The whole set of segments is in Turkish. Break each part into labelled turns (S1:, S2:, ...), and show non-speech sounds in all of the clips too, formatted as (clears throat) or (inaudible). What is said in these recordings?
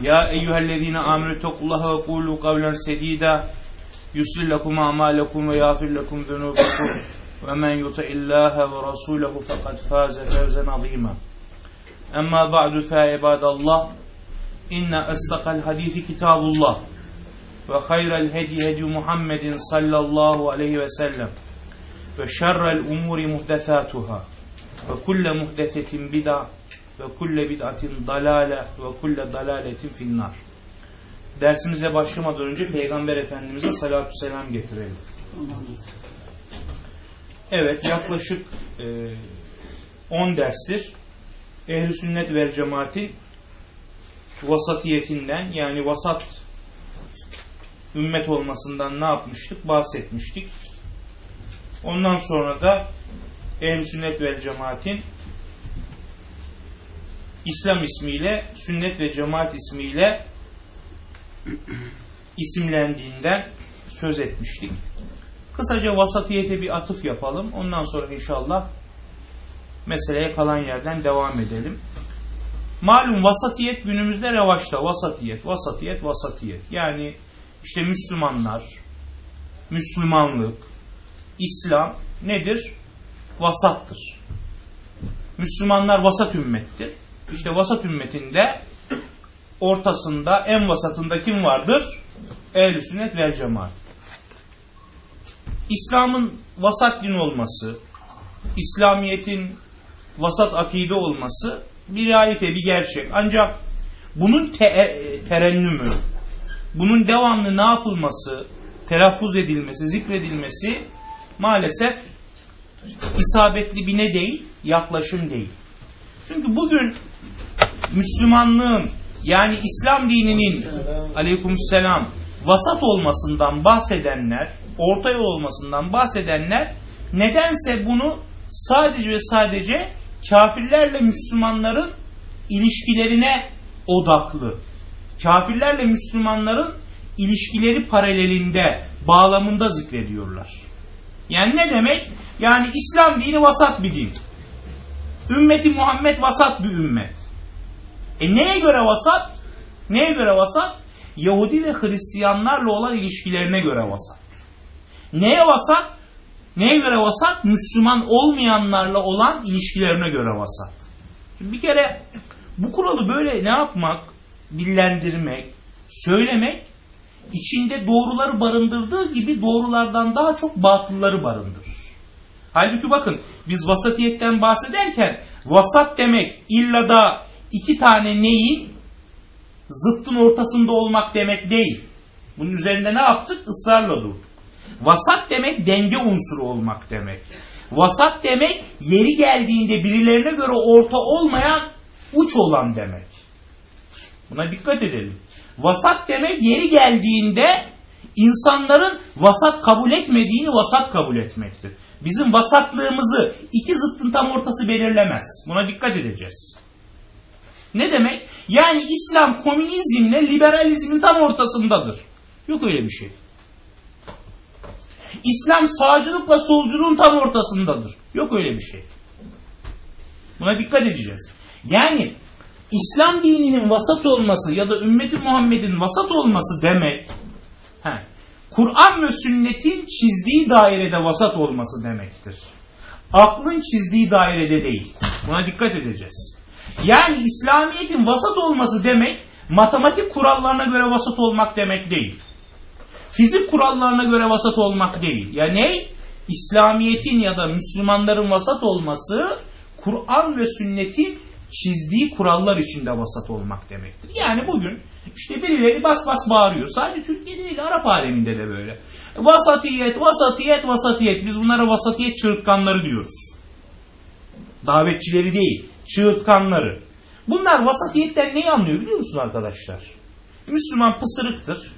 S1: يا أيها الذين آمنوا اتقوا الله وقولوا قولا سديدا. يسر لكم أعمالكم ويغفر لكم ذنوبكم. ومن يطع الله ورسوله فقد فاز فوزا عظيما. أما بعد فعباد الله إن أصدق الحديث كتاب الله وخير الهدي هدي محمد صلى الله عليه وسلم وشر الأمور محدثاتها وكل محدثة بدعة ve kulle bid'atin dalale ve kulle dalaletin finnar. Dersimize başlamadan önce Peygamber Efendimiz'e salatü selam getirelim. Evet yaklaşık 10 e, derstir. Ehl-i sünnet vel cemaati vasatiyetinden yani vasat ümmet olmasından ne yapmıştık? Bahsetmiştik. Ondan sonra da ehl sünnet vel cemaatin İslam ismiyle, Sünnet ve Cemaat ismiyle isimlendiğinden söz etmiştik. Kısaca vasatiyete bir atıf yapalım. Ondan sonra inşallah meseleye kalan yerden devam edelim. Malum vasatiyet günümüzde revaçta. Vasatiyet, vasatiyet, vasatiyet. Yani işte Müslümanlar, Müslümanlık, İslam nedir? Vasattır. Müslümanlar vasat ümmettir. İşte vasat ümmetinde ortasında en vasatında kim vardır? Ehl-i sünnet vel cemaat. İslam'ın vasat din olması, İslamiyet'in vasat akide olması bir realite, bir gerçek. Ancak bunun te terennümü, bunun devamlı ne yapılması, telaffuz edilmesi, zikredilmesi maalesef isabetli bir ne değil, yaklaşım değil. Çünkü bugün Müslümanlığın yani İslam dininin aleykümselam vasat olmasından bahsedenler, orta yol olmasından bahsedenler nedense bunu sadece ve sadece kafirlerle Müslümanların ilişkilerine odaklı. Kafirlerle Müslümanların ilişkileri paralelinde, bağlamında zikrediyorlar. Yani ne demek? Yani İslam dini vasat bir din. Ümmeti Muhammed vasat bir ümmet. E neye göre vasat? Neye göre vasat? Yahudi ve Hristiyanlarla olan ilişkilerine göre vasat. Neye vasat? Neye göre vasat? Müslüman olmayanlarla olan ilişkilerine göre vasat. Şimdi bir kere bu kuralı böyle ne yapmak? Dillendirmek, söylemek içinde doğruları barındırdığı gibi doğrulardan daha çok batılları barındırır. Halbuki bakın biz vasatiyetten bahsederken vasat demek illa da iki tane neyin zıttın ortasında olmak demek değil. Bunun üzerinde ne yaptık? Israrla durduk. Vasat demek denge unsuru olmak demek. Vasat demek yeri geldiğinde birilerine göre orta olmayan uç olan demek. Buna dikkat edelim. Vasat demek yeri geldiğinde insanların vasat kabul etmediğini vasat kabul etmektir. Bizim vasatlığımızı iki zıttın tam ortası belirlemez. Buna dikkat edeceğiz. Ne demek? Yani İslam komünizmle liberalizmin tam ortasındadır. Yok öyle bir şey. İslam sağcılıkla solculuğun tam ortasındadır. Yok öyle bir şey. Buna dikkat edeceğiz. Yani İslam dininin vasat olması ya da ümmeti Muhammed'in vasat olması demek Kur'an ve sünnetin çizdiği dairede vasat olması demektir. Aklın çizdiği dairede değil. Buna dikkat edeceğiz. Yani İslamiyet'in vasat olması demek matematik kurallarına göre vasat olmak demek değil. Fizik kurallarına göre vasat olmak değil. Ya ne? İslamiyet'in ya da Müslümanların vasat olması Kur'an ve sünnetin çizdiği kurallar içinde vasat olmak demektir. Yani bugün işte birileri bas bas bağırıyor. Sadece Türkiye'de değil Arap aleminde de böyle. Vasatiyet, vasatiyet, vasatiyet. Biz bunlara vasatiyet çığırtkanları diyoruz. Davetçileri değil, çığırtkanları. Bunlar vasatiyetten neyi anlıyor biliyor musunuz arkadaşlar? Müslüman pısırıktır.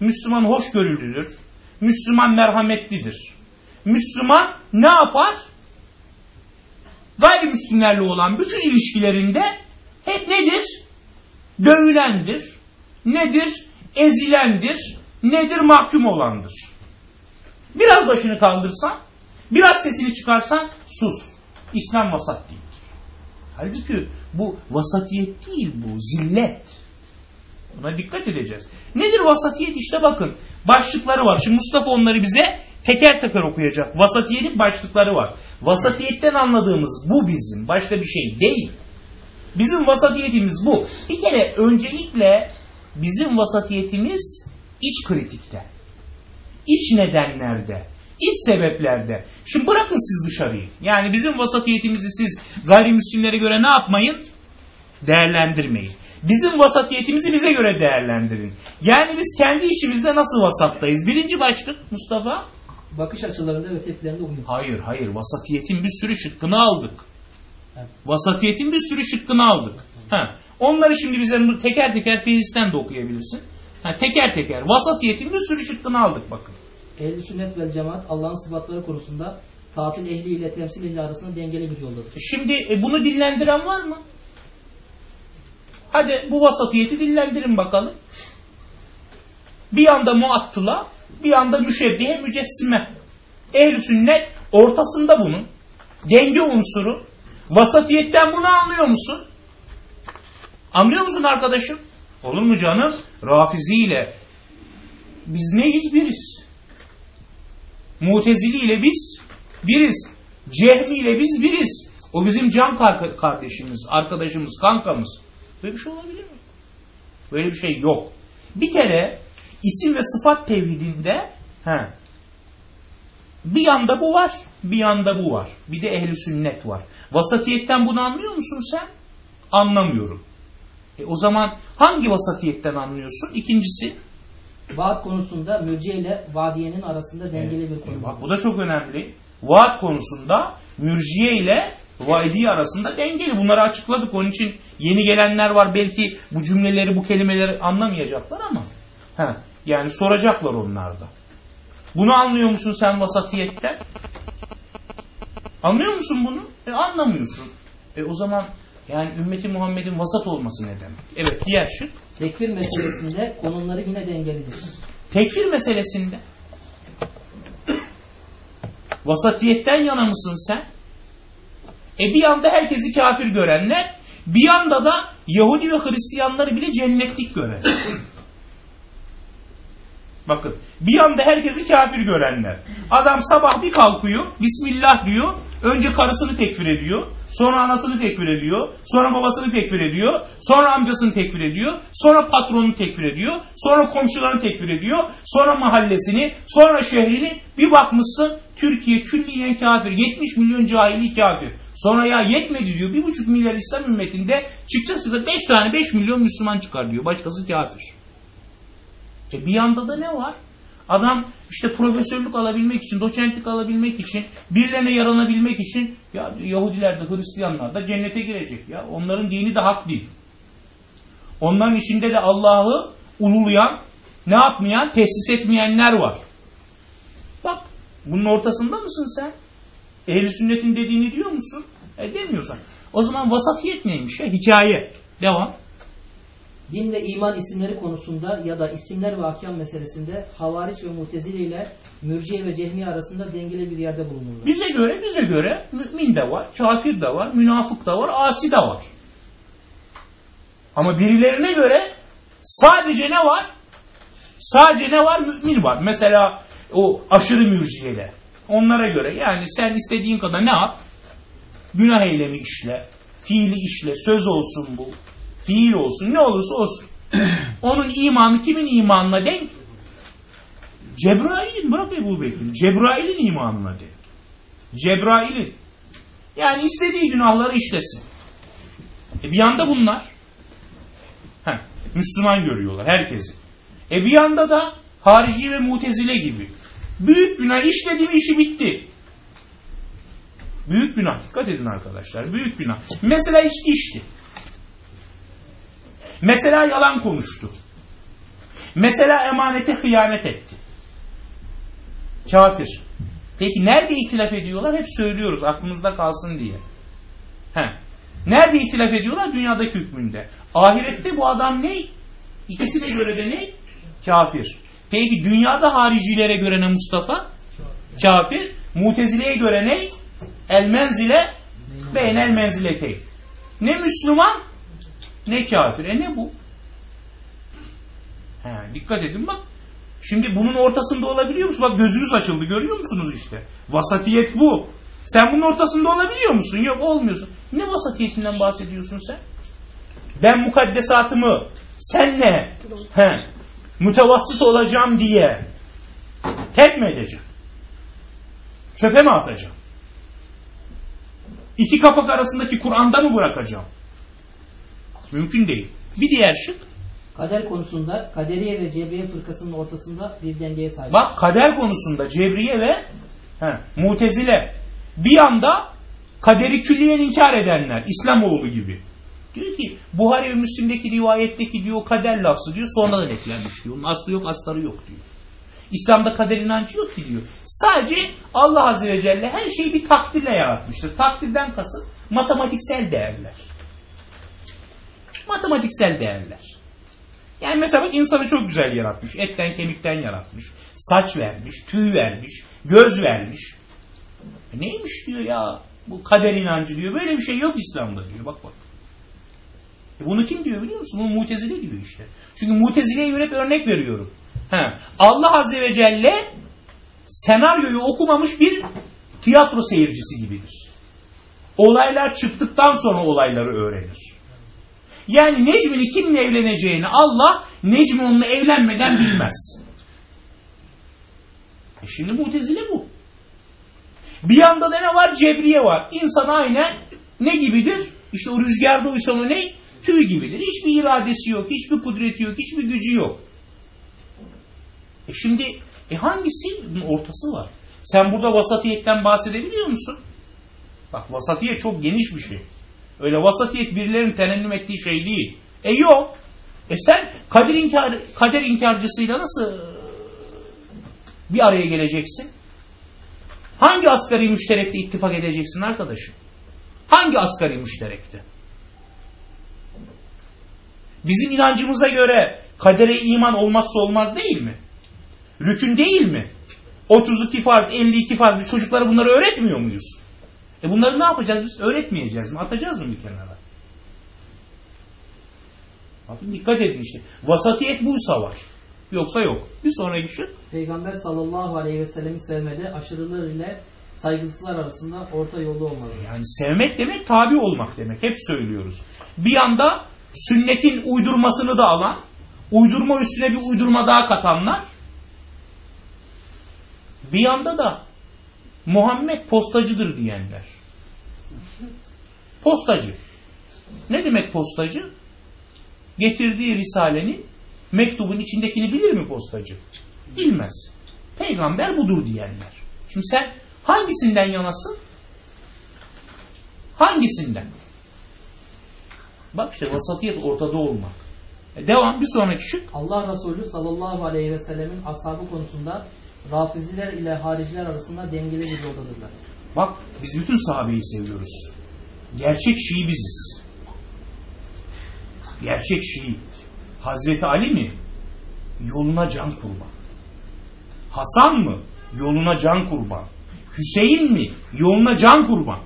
S1: Müslüman hoşgörülüdür. Müslüman merhametlidir. Müslüman ne yapar? Gayrimüslimlerle olan bütün ilişkilerinde hep nedir? Dövülendir. Nedir? Ezilendir. Nedir? Mahkum olandır. Biraz başını kaldırsan, biraz sesini çıkarsan sus. İslam vasat değildir. Halbuki bu vasatiyet değil bu, zillet. Buna dikkat edeceğiz. Nedir vasatiyet? İşte bakın başlıkları var. Şimdi Mustafa onları bize teker teker okuyacak. Vasatiyetin başlıkları var. Vasatiyetten anladığımız bu bizim. Başka bir şey değil. Bizim vasatiyetimiz bu. Bir kere öncelikle bizim vasatiyetimiz iç kritikte. İç nedenlerde. İç sebeplerde. Şimdi bırakın siz dışarıyı. Yani bizim vasatiyetimizi siz gayrimüslimlere göre ne yapmayın? Değerlendirmeyin. Bizim vasatiyetimizi bize göre değerlendirin. Yani biz kendi işimizde nasıl vasattayız? Birinci başlık Mustafa.
S2: Bakış açılarında ve tepkilerinde uyum.
S1: Hayır hayır vasatiyetin bir sürü şıkkını aldık.
S2: Evet.
S1: Vasatiyetin bir sürü şıkkını aldık. Ha. Onları şimdi bize teker teker Filiz'den de okuyabilirsin. Ha, teker teker. Vasatiyetin bir sürü şıkkını aldık bakın.
S2: Ehl-i sünnet vel cemaat Allah'ın sıfatları konusunda tatil ehli ile temsil ehli arasında dengeli bir yoldadır.
S1: Şimdi e, bunu dillendiren var mı? Hadi bu vasatiyeti dillendirin bakalım. Bir anda muattıla, bir anda müşebbihe mücessime. Ehl-i sünnet ortasında bunun. Denge unsuru. Vasatiyetten bunu anlıyor musun? Anlıyor musun arkadaşım? Olur mu canım? Rafizi ile biz neyiz biriz. Mutezili ile biz biriz. Cehmi ile biz biriz. O bizim can kardeşimiz, arkadaşımız, kankamız. Böyle bir şey olabilir mi? Böyle bir şey yok. Bir kere isim ve sıfat tevhidinde he, bir yanda bu var, bir yanda bu var. Bir de ehli sünnet var. Vasatiyetten bunu anlıyor musun sen? Anlamıyorum. E o zaman hangi vasatiyetten anlıyorsun? İkincisi?
S2: Vaat konusunda mürciye ile vadiyenin arasında dengeli
S1: evet.
S2: bir konu.
S1: E bak bu da çok önemli. Vaat konusunda mürciye ile vaidi arasında dengeli. Bunları açıkladık. Onun için yeni gelenler var. Belki bu cümleleri, bu kelimeleri anlamayacaklar ama. He, yani soracaklar onlar da. Bunu anlıyor musun sen vasatiyetten? Anlıyor musun bunu? E anlamıyorsun. E o zaman yani ümmeti Muhammed'in vasat olması ne demek? Evet diğer şık.
S2: Tekfir meselesinde konumları yine dengelidir.
S1: Tekfir meselesinde vasatiyetten yana mısın sen? E bir yanda herkesi kafir görenler, bir yanda da Yahudi ve Hristiyanları bile cennetlik gören. Bakın bir yanda herkesi kafir görenler. Adam sabah bir kalkıyor, Bismillah diyor, önce karısını tekfir ediyor, sonra anasını tekfir ediyor, sonra babasını tekfir ediyor, sonra amcasını tekfir ediyor, sonra patronunu tekfir ediyor, sonra komşularını tekfir ediyor, sonra mahallesini, sonra şehrini bir bakmışsın Türkiye külliyen kafir, 70 milyon cahili kafir. Sonra ya yetmedi diyor, bir buçuk milyar İslam ümmetinde çıkacaksa da beş tane beş milyon Müslüman çıkar diyor, başkası kafir. E bir yanda da ne var? Adam işte profesörlük alabilmek için, doçentlik alabilmek için, birilerine yaranabilmek için ya Yahudiler de Hristiyanlar da cennete girecek ya. Onların dini de hak değil. Onların içinde de Allah'ı ululayan, ne yapmayan, tesis etmeyenler var. Bak bunun ortasında mısın sen? Ehli sünnetin dediğini diyor musun? E demiyorsan. O zaman vasatiyet neymiş ya? Hikaye. Devam.
S2: Din ve iman isimleri konusunda ya da isimler ve ahkam meselesinde havariç ve mutezile ile mürciye ve cehmiye arasında dengeli bir yerde bulunurlar.
S1: Bize göre, bize göre mümin de var, kafir de var, münafık da var, asi de var. Ama birilerine göre sadece ne var? Sadece ne var? Mümin var. Mesela o aşırı mürciyede. Onlara göre yani sen istediğin kadar ne yap? Günah eylemi işle, fiili işle, söz olsun bu, fiil olsun, ne olursa olsun. (clears throat) Onun imanı kimin imanına denk? Cebrail'in, bırak Ebu Bekir'in, Cebrail'in imanına denk. Cebrail'in. Yani istediği günahları işlesin. E bir yanda bunlar. Heh, Müslüman görüyorlar herkesi. E bir yanda da harici ve mutezile gibi. Büyük günah işledi mi işi bitti. Büyük günah. Dikkat edin arkadaşlar. Büyük günah. Mesela içki içti. Mesela yalan konuştu. Mesela emanete hıyanet etti. Kafir. Peki nerede itilaf ediyorlar? Hep söylüyoruz aklımızda kalsın diye. He. Nerede itilaf ediyorlar? Dünyadaki hükmünde. Ahirette bu adam ne? İkisine göre de ne? Kafir. Peki dünyada haricilere göre ne Mustafa? Kafir. Mutezileye göre ne? El menzile beynel menziletey. Ne Müslüman ne kafir. E ne bu? He, dikkat edin bak. Şimdi bunun ortasında olabiliyor musun? Bak gözünüz açıldı görüyor musunuz işte? Vasatiyet bu. Sen bunun ortasında olabiliyor musun? Yok olmuyorsun. Ne vasatiyetinden bahsediyorsun sen? Ben mukaddesatımı senle he, mütevassıt olacağım diye terk mi edeceğim? Çöpe mi atacağım? İki kapak arasındaki Kur'an'da mı bırakacağım? Mümkün değil. Bir diğer şık.
S2: Kader konusunda Kaderiye ve Cebriye fırkasının ortasında bir dengeye sahip.
S1: Bak kader konusunda Cebriye ve he, Mutezile bir yanda kaderi külliyen inkar edenler İslamoğlu gibi. Diyor ki Buhari ve Müslim'deki rivayetteki diyor kader lafzı diyor sonradan eklenmiş diyor. Onun aslı yok astarı yok diyor. İslam'da kader inancı yok ki diyor. Sadece Allah Azze ve Celle her şeyi bir takdirle yaratmıştır. Takdirden kasıt matematiksel değerler. Matematiksel değerler. Yani mesela insanı çok güzel yaratmış. Etten kemikten yaratmış. Saç vermiş, tüy vermiş, göz vermiş. E neymiş diyor ya bu kader inancı diyor. Böyle bir şey yok İslam'da diyor. Bak bak. E bunu kim diyor biliyor musun? Bunu mutezile diyor işte. Çünkü mutezileye bir örnek veriyorum. Ha. Allah Azze ve Celle senaryoyu okumamış bir tiyatro seyircisi gibidir. Olaylar çıktıktan sonra olayları öğrenir. Yani Necmi'nin kimle evleneceğini Allah Necmi onunla evlenmeden bilmez. E şimdi mutezile bu. Bir yanda da ne var? Cebriye var. İnsan aynen ne gibidir? İşte o rüzgarda uysa o ne? Tüy gibidir. Hiçbir iradesi yok, hiçbir kudreti yok, hiçbir gücü yok. E şimdi e hangisi? Bunun ortası var. Sen burada vasatiyetten bahsedebiliyor musun? Bak vasatiyet çok geniş bir şey. Öyle vasatiyet birilerinin tenennüm ettiği şey değil. E yok. E sen kader, inkar, kader inkarcısıyla nasıl bir araya geleceksin? Hangi asgari müşterekte ittifak edeceksin arkadaşım? Hangi asgari müşterekte? Bizim inancımıza göre kadere iman olmazsa olmaz değil mi? Rükün değil mi? 32 farz, 52 farz bir çocuklara bunları öğretmiyor muyuz? E bunları ne yapacağız biz? Öğretmeyeceğiz mi? Atacağız mı bir kenara? Bakın dikkat edin işte. Vasatiyet buysa var. Yoksa yok. Bir sonraki şey.
S2: Peygamber sallallahu aleyhi ve sellem'i sevmede aşırılar ile saygısızlar arasında orta yolda olmalı.
S1: Yani sevmek demek tabi olmak demek. Hep söylüyoruz. Bir yanda sünnetin uydurmasını da alan, uydurma üstüne bir uydurma daha katanlar. Bir yanda da Muhammed postacıdır diyenler. Postacı. Ne demek postacı? Getirdiği Risale'nin mektubun içindekini bilir mi postacı? Bilmez. Peygamber budur diyenler. Şimdi sen hangisinden yanasın? Hangisinden? Bak işte vasatiyet ortada olmak. E devam bir sonraki şık.
S2: Allah Resulü sallallahu aleyhi ve sellemin ashabı konusunda rafiziler ile hariciler arasında dengeli bir yoldadırlar.
S1: Bak biz bütün sahabeyi seviyoruz. Gerçek Şii biziz. Gerçek Şii. Hazreti Ali mi? Yoluna can kurban. Hasan mı? Yoluna can kurban. Hüseyin mi? Yoluna can kurban.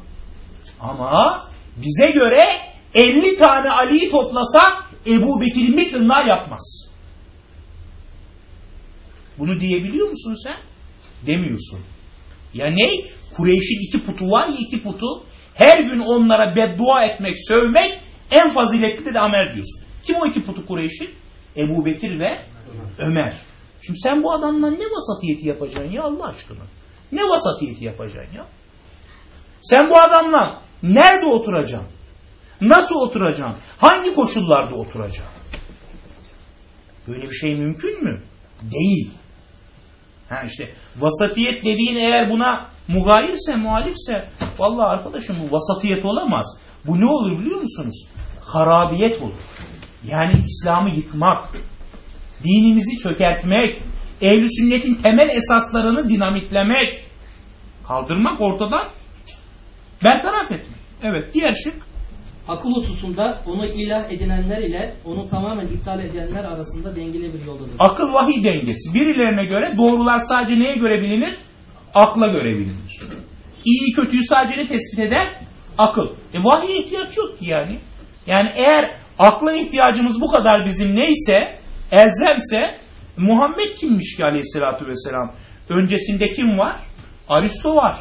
S1: Ama bize göre 50 tane Ali'yi toplasa Ebu Bekir mitrınlar yapmaz. Bunu diyebiliyor musun sen? Demiyorsun. Ya ne? Kureyş'in iki putu var ya iki putu. Her gün onlara beddua etmek, sövmek en faziletli de amel diyorsun. Kim o iki putu Kureyş'in? Ebu Bekir ve Ömer. Şimdi sen bu adamla ne vasatiyeti yapacaksın ya Allah aşkına? Ne vasatiyeti yapacaksın ya? Sen bu adamla nerede oturacaksın? Nasıl oturacaksın? Hangi koşullarda oturacaksın? Böyle bir şey mümkün mü? Değil. Ha işte vasatiyet dediğin eğer buna mugayirse, muhalifse vallahi arkadaşım bu vasatiyet olamaz. Bu ne olur biliyor musunuz? Harabiyet olur. Yani İslam'ı yıkmak, dinimizi çökertmek, ehli sünnetin temel esaslarını dinamitlemek, kaldırmak ortadan, bertaraf etmek. Evet, diğer şık.
S2: Akıl hususunda onu ilah edinenler ile onu tamamen iptal edenler arasında dengeli bir yoldadır.
S1: Akıl vahiy dengesi. Birilerine göre doğrular sadece neye göre bilinir? Akla göre bilinir. İyi kötüyü sadece ne tespit eder? Akıl. E vahiye ihtiyaç yok ki yani. Yani eğer akla ihtiyacımız bu kadar bizim neyse, elzemse Muhammed kimmiş ki aleyhissalatü vesselam? Öncesinde kim var? Aristo var.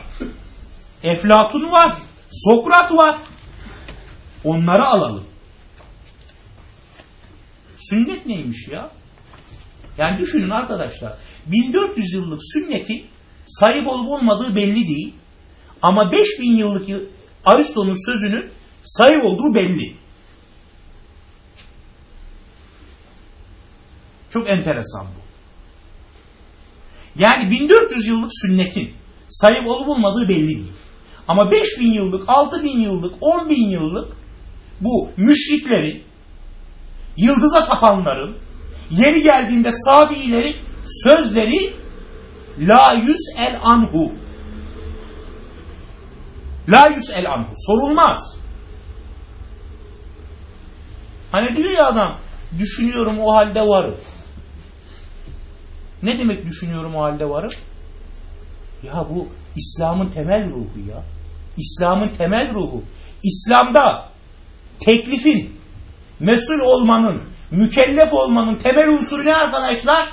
S1: Eflatun var. Sokrat var. Onları alalım. Sünnet neymiş ya? Yani düşünün arkadaşlar. 1400 yıllık sünnetin sayıp olup olmadığı belli değil. Ama 5000 yıllık Aristo'nun sözünün sayı olduğu belli. Çok enteresan bu. Yani 1400 yıllık sünnetin sayıp olup olmadığı belli değil. Ama 5000 yıllık, 6000 yıllık, 10000 yıllık bu müşriklerin, yıldıza tapanların, yeri geldiğinde Sabi'ilerin sözleri la yüz el anhu. La yüz el anhu. Sorulmaz. Hani diyor ya adam düşünüyorum o halde varım. Ne demek düşünüyorum o halde varım? Ya bu İslam'ın temel ruhu ya. İslam'ın temel ruhu. İslam'da teklifin, mesul olmanın, mükellef olmanın temel unsuru ne arkadaşlar?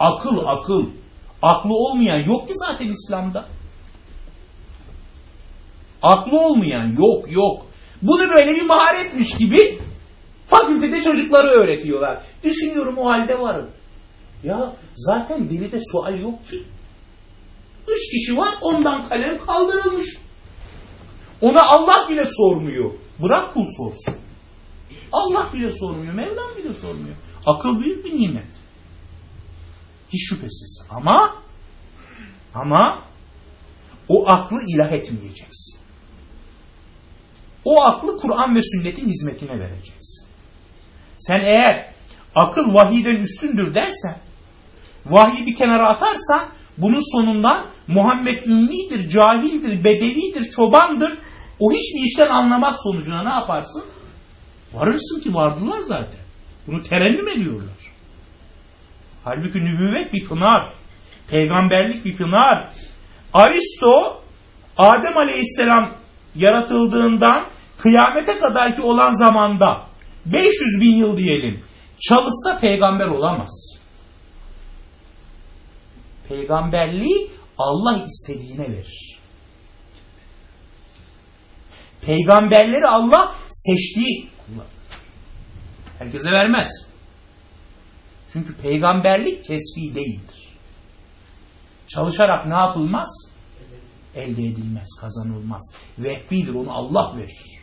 S1: Akıl, akıl. Aklı olmayan yok ki zaten İslam'da. Aklı olmayan yok, yok. Bunu böyle bir maharetmiş gibi fakültede çocukları öğretiyorlar. Düşünüyorum o halde varım. Ya zaten dilide sual yok ki. Üç kişi var ondan kalem kaldırılmış. Ona Allah bile sormuyor. Bırak kul sorsun. Allah bile sormuyor. Mevlam bile sormuyor. Akıl büyük bir nimet. Hiç şüphesiz. Ama ama o aklı ilah etmeyeceksin. O aklı Kur'an ve sünnetin hizmetine vereceksin. Sen eğer akıl vahiyden üstündür dersen, vahiyi bir kenara atarsan, bunun sonunda Muhammed ümmidir, cahildir, bedevidir, çobandır, o hiçbir işten anlamaz sonucuna ne yaparsın? Varırsın ki vardılar zaten. Bunu terennüm ediyorlar. Halbuki nübüvvet bir pınar. Peygamberlik bir pınar. Aristo Adem Aleyhisselam yaratıldığından kıyamete kadarki olan zamanda 500 bin yıl diyelim çalışsa peygamber olamaz. Peygamberliği Allah istediğine verir. Peygamberleri Allah seçtiği herkese vermez. Çünkü peygamberlik kesbi değildir. Çalışarak ne yapılmaz? Elde edilmez, kazanılmaz. Vehbidir, onu Allah verir.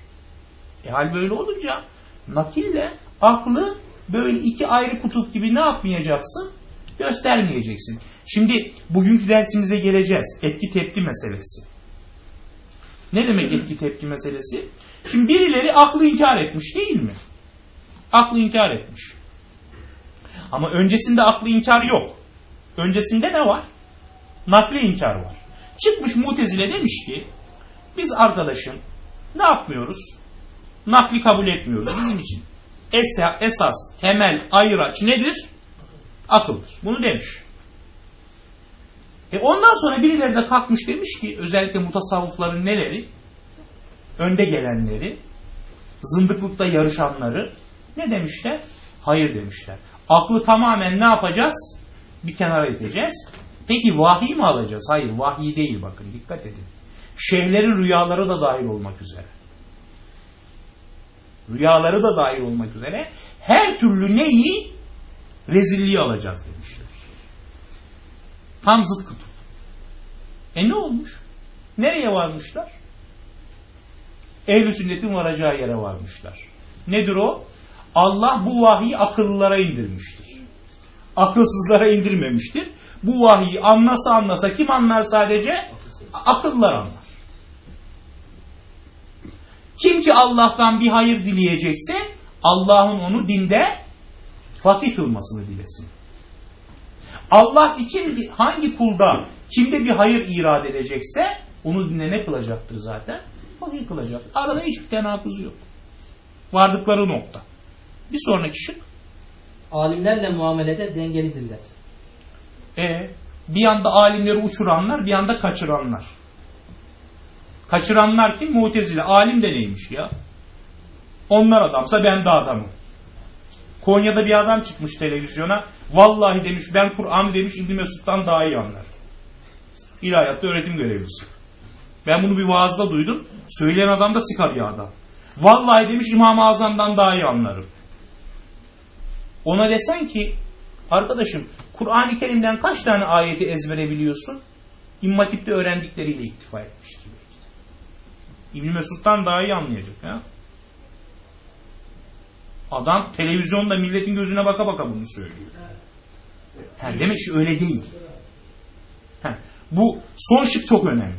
S1: E hal böyle olunca nakille aklı böyle iki ayrı kutup gibi ne yapmayacaksın? Göstermeyeceksin. Şimdi bugünkü dersimize geleceğiz. Etki tepki meselesi. Ne demek etki tepki meselesi? Şimdi birileri aklı inkar etmiş değil mi? Aklı inkar etmiş. Ama öncesinde aklı inkar yok. Öncesinde ne var? Nakli inkar var. Çıkmış mutezile demiş ki biz arkadaşım ne yapmıyoruz? Nakli kabul etmiyoruz bizim için. Esas, esas temel ayıraç nedir? Akıldır. Bunu demiş. E ondan sonra birileri de kalkmış demiş ki özellikle mutasavvıfların neleri? Önde gelenleri, zındıklıkta yarışanları ne demişler? Hayır demişler. Aklı tamamen ne yapacağız? Bir kenara iteceğiz. Peki vahiy mi alacağız? Hayır vahiy değil bakın dikkat edin. Şeyhlerin rüyaları da dahil olmak üzere. Rüyaları da dahil olmak üzere her türlü neyi rezilliği alacağız demişler. Tam zıt kutup. E ne olmuş? Nereye varmışlar? Ehl-i sünnetin varacağı yere varmışlar. Nedir o? Allah bu vahiyi akıllılara indirmiştir. Akılsızlara indirmemiştir. Bu vahiyi anlasa anlasa kim anlar sadece? Akıllar anlar. Kim ki Allah'tan bir hayır dileyecekse Allah'ın onu dinde fatih kılmasını dilesin. Allah için hangi kulda kimde bir hayır irad edecekse onu ne kılacaktır zaten? Vahiy kılacak. Arada hiçbir tenakuz yok. Vardıkları nokta. Bir sonraki şık.
S2: Alimlerle muamelede dengelidirler.
S1: E, bir yanda alimleri uçuranlar, bir yanda kaçıranlar. Kaçıranlar kim? Mutezile. Alim de neymiş ya? Onlar adamsa ben de adamım. Konya'da bir adam çıkmış televizyona. Vallahi demiş ben Kur'an demiş İbni Mesud'dan daha iyi anlar. İlahiyatta öğretim görevlisi. Ben bunu bir vaazda duydum. Söyleyen adam da sika bir adam. Vallahi demiş İmam-ı Azam'dan daha iyi anlarım. Ona desen ki arkadaşım Kur'an-ı Kerim'den kaç tane ayeti ezbere biliyorsun? İmmatip'te öğrendikleriyle iktifa etmiştir. İbn Mesud'dan daha iyi anlayacak. Ya. Adam televizyonda milletin gözüne baka baka bunu söylüyor. Ha, demek ki öyle değil. Ha, bu son şık çok önemli.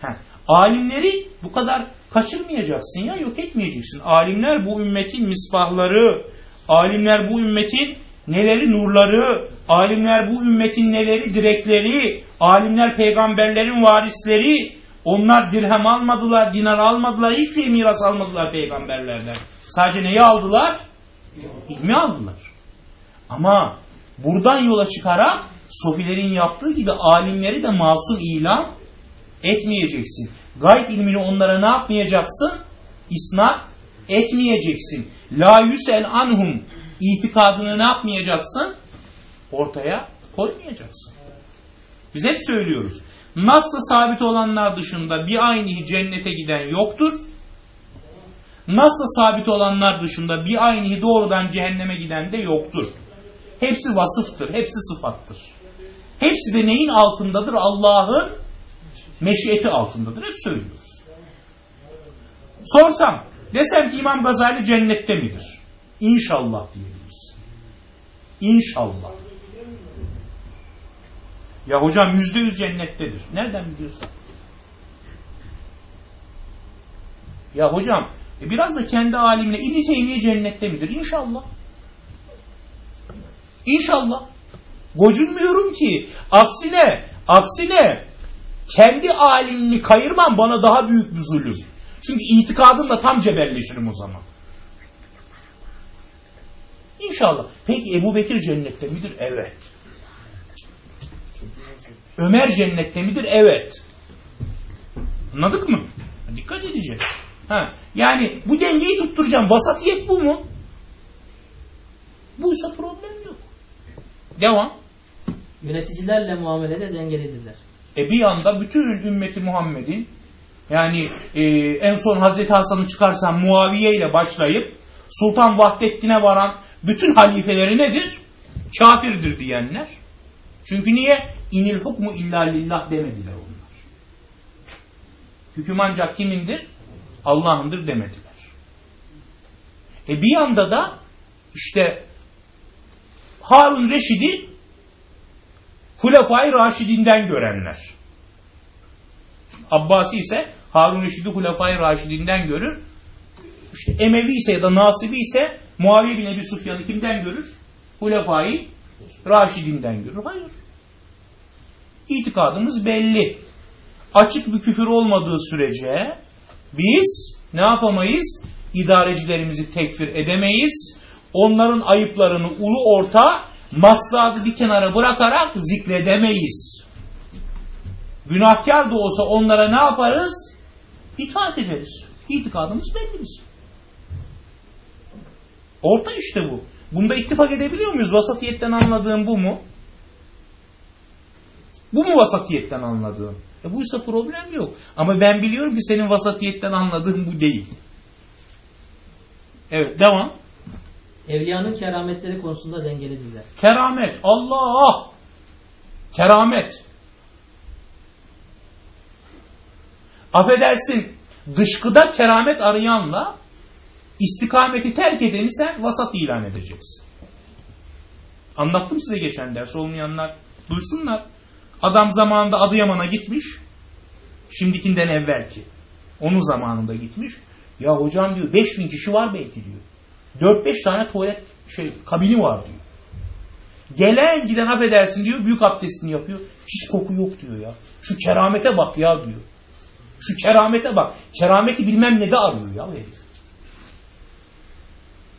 S1: Ha, alimleri bu kadar kaçırmayacaksın ya yok etmeyeceksin. Alimler bu ümmetin misbahları, alimler bu ümmetin neleri nurları, alimler bu ümmetin neleri direkleri, alimler peygamberlerin varisleri, onlar dirhem almadılar, dinar almadılar, hiçbir şey miras almadılar peygamberlerden. Sadece neyi aldılar? İlmi aldılar. Ama buradan yola çıkarak sofilerin yaptığı gibi alimleri de masum ilan etmeyeceksin. Gayb ilmini onlara ne yapmayacaksın? İsnat etmeyeceksin. La yüsel anhum itikadını ne yapmayacaksın? Ortaya koymayacaksın. Biz hep söylüyoruz. Nas'la sabit olanlar dışında bir aynı cennete giden yoktur. Nas'la sabit olanlar dışında bir aynı doğrudan cehenneme giden de yoktur. Hepsi vasıftır, hepsi sıfattır. Hepsi de neyin altındadır? Allah'ın meşiyeti altındadır. Hep söylüyoruz. Sorsam, desem ki İmam Gazali cennette midir? İnşallah diyebiliriz. İnşallah. Ya hocam yüzde yüz cennettedir. Nereden biliyorsun? Ya hocam e biraz da kendi alimine İbn Teymiye cennette midir? İnşallah. İnşallah. Gocunmuyorum ki. Aksine, aksine kendi alimini kayırmam bana daha büyük bir zulüm. Çünkü itikadımla tam cebelleşirim o zaman. İnşallah. Peki Ebu Bekir cennette midir? Evet. Ömer cennette midir? Evet. Anladık mı? Dikkat edeceğiz. Ha, yani bu dengeyi tutturacağım. Vasatiyet bu mu? Buysa problem yok. Devam.
S2: Yöneticilerle muamelede dengelidirler.
S1: E bir yanda bütün ümmeti Muhammed'in yani e, en son Hazreti Hasan'ı çıkarsan Muaviye ile başlayıp Sultan Vahdettin'e varan bütün halifeleri nedir? Kafirdir diyenler. Çünkü niye? İnil hukmu illa lillah demediler onlar. Hüküm ancak kimindir? Allah'ındır demediler. E bir yanda da işte Harun Reşid'i Hulefai Raşidinden görenler. Abbasi ise Harun Reşid'i Hulefai Raşidinden görür. İşte Emevi ise ya da Nasibi ise Muaviye bin Ebi Sufyan'ı kimden görür? Hulefai Raşidinden görür. Hayır. İtikadımız belli. Açık bir küfür olmadığı sürece biz ne yapamayız? İdarecilerimizi tekfir edemeyiz. Onların ayıplarını ulu orta maslahatı bir kenara bırakarak zikredemeyiz. Günahkar da olsa onlara ne yaparız? İtaat ederiz. İtikadımız belli bizim. Orta işte bu. Bunda ittifak edebiliyor muyuz? Vasatiyetten anladığım bu mu? Bu mu vasatiyetten anladığım? E buysa problem yok. Ama ben biliyorum ki senin vasatiyetten anladığın bu değil. Evet devam.
S2: Evliyanın kerametleri konusunda dengelidirler.
S1: Keramet. Allah! Keramet. Affedersin dışkıda keramet arayanla istikameti terk edeni sen vasat ilan edeceksin. Anlattım size geçen ders olmayanlar duysunlar. Adam zamanında Adıyaman'a gitmiş. Şimdikinden evvelki. Onun zamanında gitmiş. Ya hocam diyor 5000 kişi var belki diyor. 4-5 tane tuvalet şey kabini var diyor. Gelen giden affedersin diyor büyük abdestini yapıyor. Hiç koku yok diyor ya. Şu keramete bak ya diyor. Şu keramete bak. Kerameti bilmem ne de arıyor ya herif.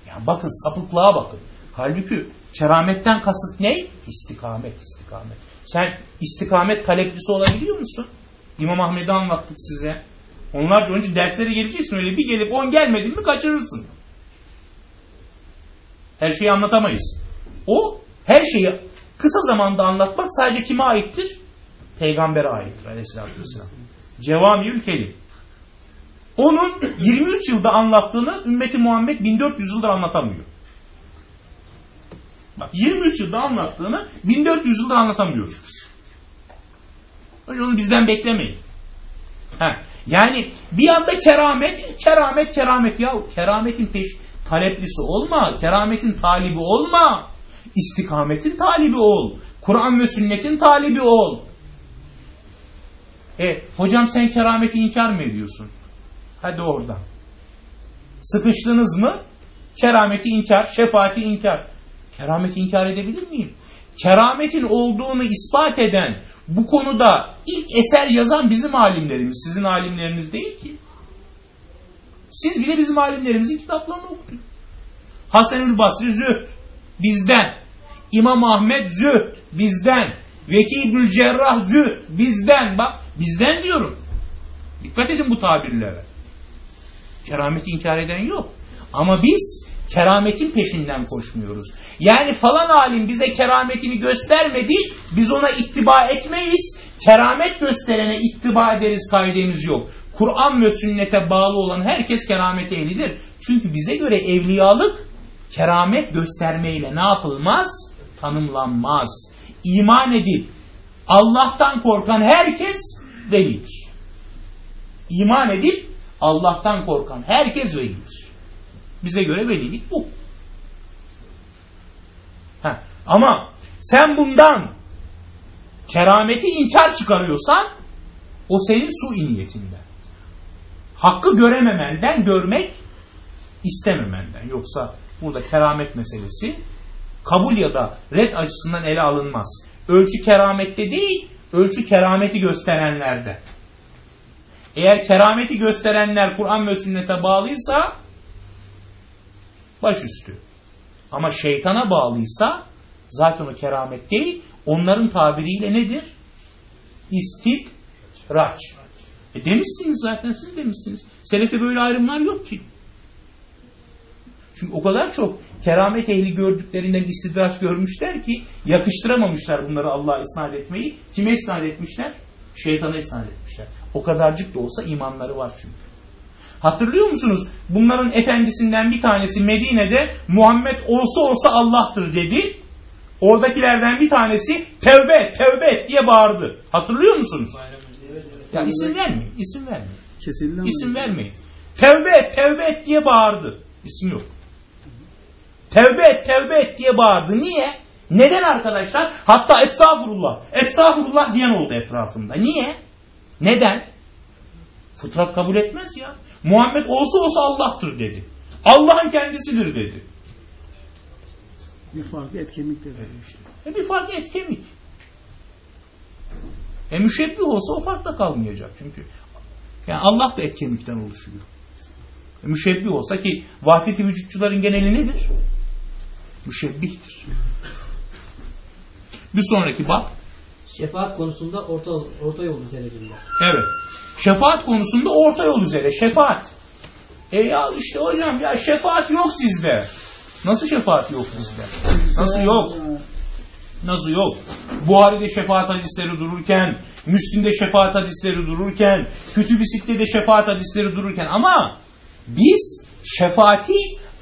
S1: Yani bakın sapıklığa bakın. Halbuki kerametten kasıt ne? İstikamet, istikamet. Sen istikamet taleplisi olabiliyor musun? İmam Ahmet'i anlattık size. Onlarca önce derslere geleceksin. Öyle bir gelip on gelmedin mi kaçırırsın. Her şeyi anlatamayız. O her şeyi kısa zamanda anlatmak sadece kime aittir? Peygamber'e aittir aleyhissalatü vesselam. Cevamiül Kelim. Onun 23 yılda anlattığını ümmeti Muhammed 1400 yıldır anlatamıyor. Bak 23 yılda anlattığını 1400 yıldır anlatamıyoruz biz. Onu bizden beklemeyin. Ha, yani bir anda keramet, keramet, keramet ya kerametin peş taleplisi olma, kerametin talibi olma, istikametin talibi ol, Kur'an ve sünnetin talibi ol. E, hocam sen kerameti inkar mı ediyorsun? Hadi oradan. Sıkıştınız mı? Kerameti inkar, şefaati inkar. Kerameti inkar edebilir miyim? Kerametin olduğunu ispat eden, bu konuda ilk eser yazan bizim alimlerimiz. Sizin alimleriniz değil ki. Siz bile bizim alimlerimizin kitaplarını okuyun. Hasanül Basri Zühd bizden. İmam Ahmet Zühd bizden. Veki Cerrah Zühd bizden. Bak bizden diyorum. Dikkat edin bu tabirlere. Kerameti inkar eden yok. Ama biz kerametin peşinden koşmuyoruz. Yani falan alim bize kerametini göstermedi, biz ona ittiba etmeyiz. Keramet gösterene ittiba ederiz kaidemiz yok. Kur'an ve sünnete bağlı olan herkes keramet ehlidir. Çünkü bize göre evliyalık keramet göstermeyle ne yapılmaz? Tanımlanmaz. İman edip Allah'tan korkan herkes velidir. İman edip Allah'tan korkan herkes velidir. Bize göre velilik bu. Heh. Ama sen bundan kerameti inkar çıkarıyorsan o senin su niyetinden. Hakkı görememenden görmek istememenden. Yoksa burada keramet meselesi kabul ya da red açısından ele alınmaz. Ölçü keramette değil, ölçü kerameti gösterenlerde. Eğer kerameti gösterenler Kur'an ve sünnete bağlıysa başüstü. Ama şeytana bağlıysa zaten o keramet değil, onların tabiriyle nedir? İstidraç. E demişsiniz zaten, siz demişsiniz. Selefe böyle ayrımlar yok ki. Çünkü o kadar çok keramet ehli gördüklerinden istidraç görmüşler ki yakıştıramamışlar bunları Allah'a isnat etmeyi. Kime isnat etmişler? Şeytana isnat etmişler. O kadarcık da olsa imanları var çünkü. Hatırlıyor musunuz? Bunların efendisinden bir tanesi Medine'de Muhammed olsa olsa Allah'tır dedi. Oradakilerden bir tanesi tevbe tevbe diye bağırdı. Hatırlıyor musunuz? Ya isim vermeyin, isim vermeyin.
S3: Kesildi
S1: İsim vermeyin. Tevbe tevbe diye bağırdı. İsim yok. Tevbe et, tevbe et diye bağırdı. Niye? Neden arkadaşlar? Hatta estağfurullah, estağfurullah diyen oldu etrafında. Niye? Neden? Fıtrat kabul etmez ya. Muhammed olsa olsa Allah'tır dedi. Allah'ın kendisidir dedi.
S3: Bir farkı et kemik dedi.
S1: E işte. E bir fark et kemik. E müşebbih olsa o fark da kalmayacak çünkü. Yani Allah da et kemikten oluşuyor. E müşebbih olsa ki vahdeti vücutçuların geneli nedir? Müşebbihtir. Bir sonraki bak.
S2: Şefaat konusunda orta, orta yol üzerinde.
S1: Evet. Şefaat konusunda orta yol üzere. Şefaat. E ya işte hocam ya şefaat yok sizde. Nasıl şefaat yok bizde? Nasıl yok? Nasıl yok? Buhari'de şefaat hadisleri dururken, Müslim'de şefaat hadisleri dururken, Kütüb-i Sitte'de şefaat hadisleri dururken ama biz şefaati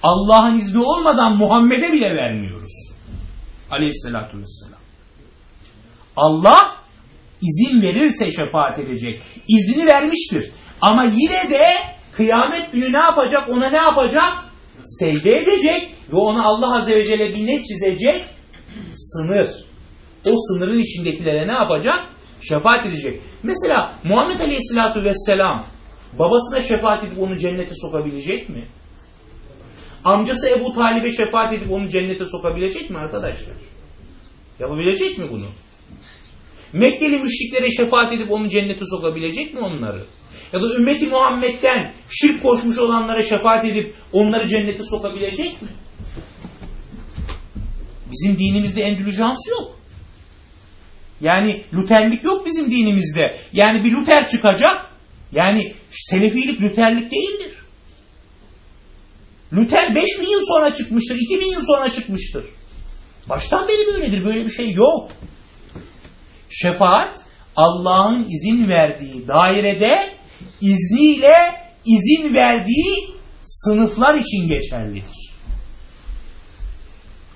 S1: Allah'ın izni olmadan Muhammed'e bile vermiyoruz. Aleyhissalatü vesselam. Allah izin verirse şefaat edecek. İzni vermiştir. Ama yine de kıyamet günü ne yapacak? Ona ne yapacak? Secde edecek ve ona Allah Azze ve Celle bir ne çizecek? Sınır. O sınırın içindekilere ne yapacak? Şefaat edecek. Mesela Muhammed Aleyhisselatü Vesselam babasına şefaat edip onu cennete sokabilecek mi? Amcası Ebu Talib'e şefaat edip onu cennete sokabilecek mi arkadaşlar? Yapabilecek mi bunu? Mekkeli müşriklere şefaat edip onu cennete sokabilecek mi onları? Ya da ümmeti Muhammed'den şirk koşmuş olanlara şefaat edip onları cennete sokabilecek mi? Bizim dinimizde endülüjans yok. Yani Luterlik yok bizim dinimizde. Yani bir Luter çıkacak. Yani Selefilik Luterlik değildir. Luther 5000 yıl sonra çıkmıştır. 2000 yıl sonra çıkmıştır. Baştan beri böyledir. Böyle bir şey yok. Şefaat Allah'ın izin verdiği dairede izniyle izin verdiği sınıflar için geçerlidir.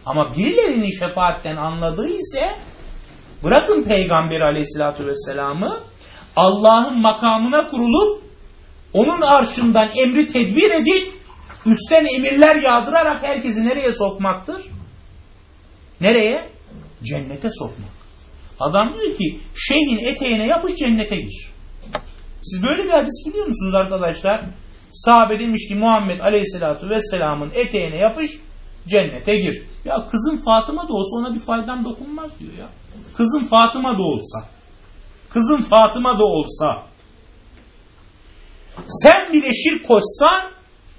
S1: Ama birilerinin şefaatten anladığı ise bırakın Peygamber aleyhissalatü vesselamı Allah'ın makamına kurulup onun arşından emri tedbir edip üstten emirler yağdırarak herkesi nereye sokmaktır? Nereye? Cennete sokmak. Adam diyor ki şeyhin eteğine yapış cennete gir. Siz böyle bir hadis biliyor musunuz arkadaşlar? Sahabe demiş ki Muhammed Aleyhisselatü Vesselam'ın eteğine yapış cennete gir. Ya kızım Fatıma da olsa ona bir faydam dokunmaz diyor ya. Kızım Fatıma da olsa. Kızım Fatıma da olsa. Sen bile şirk koşsan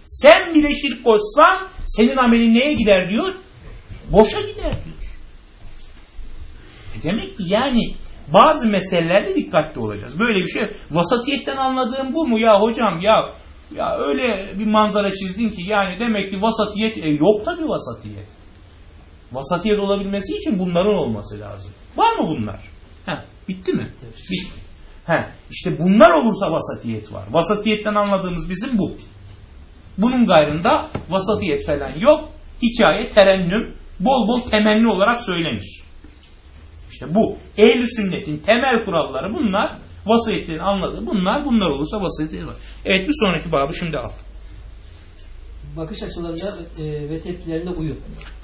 S1: sen bile şirk koşsan senin amelin neye gider diyor? Boşa gider diyor. E demek ki yani bazı meselelerde dikkatli olacağız. Böyle bir şey. Vasatiyetten anladığım bu mu ya hocam ya ya öyle bir manzara çizdin ki yani demek ki vasatiyet e, yok tabii vasatiyet. Vasatiyet olabilmesi için bunların olması lazım. Var mı bunlar? Heh, bitti mi? Bitti. Heh, işte bunlar olursa vasatiyet var. Vasatiyetten anladığımız bizim bu. Bunun gayrında vasatiyet falan yok. Hikaye, terennüm, bol bol temenni olarak söylenir. İşte bu. Ehl-i sünnetin temel kuralları bunlar. Vasiyetlerin anladığı bunlar. Bunlar olursa vasiyetleri var. Evet bir sonraki babı şimdi al.
S2: Bakış açılarında e, ve tepkilerinde uyum.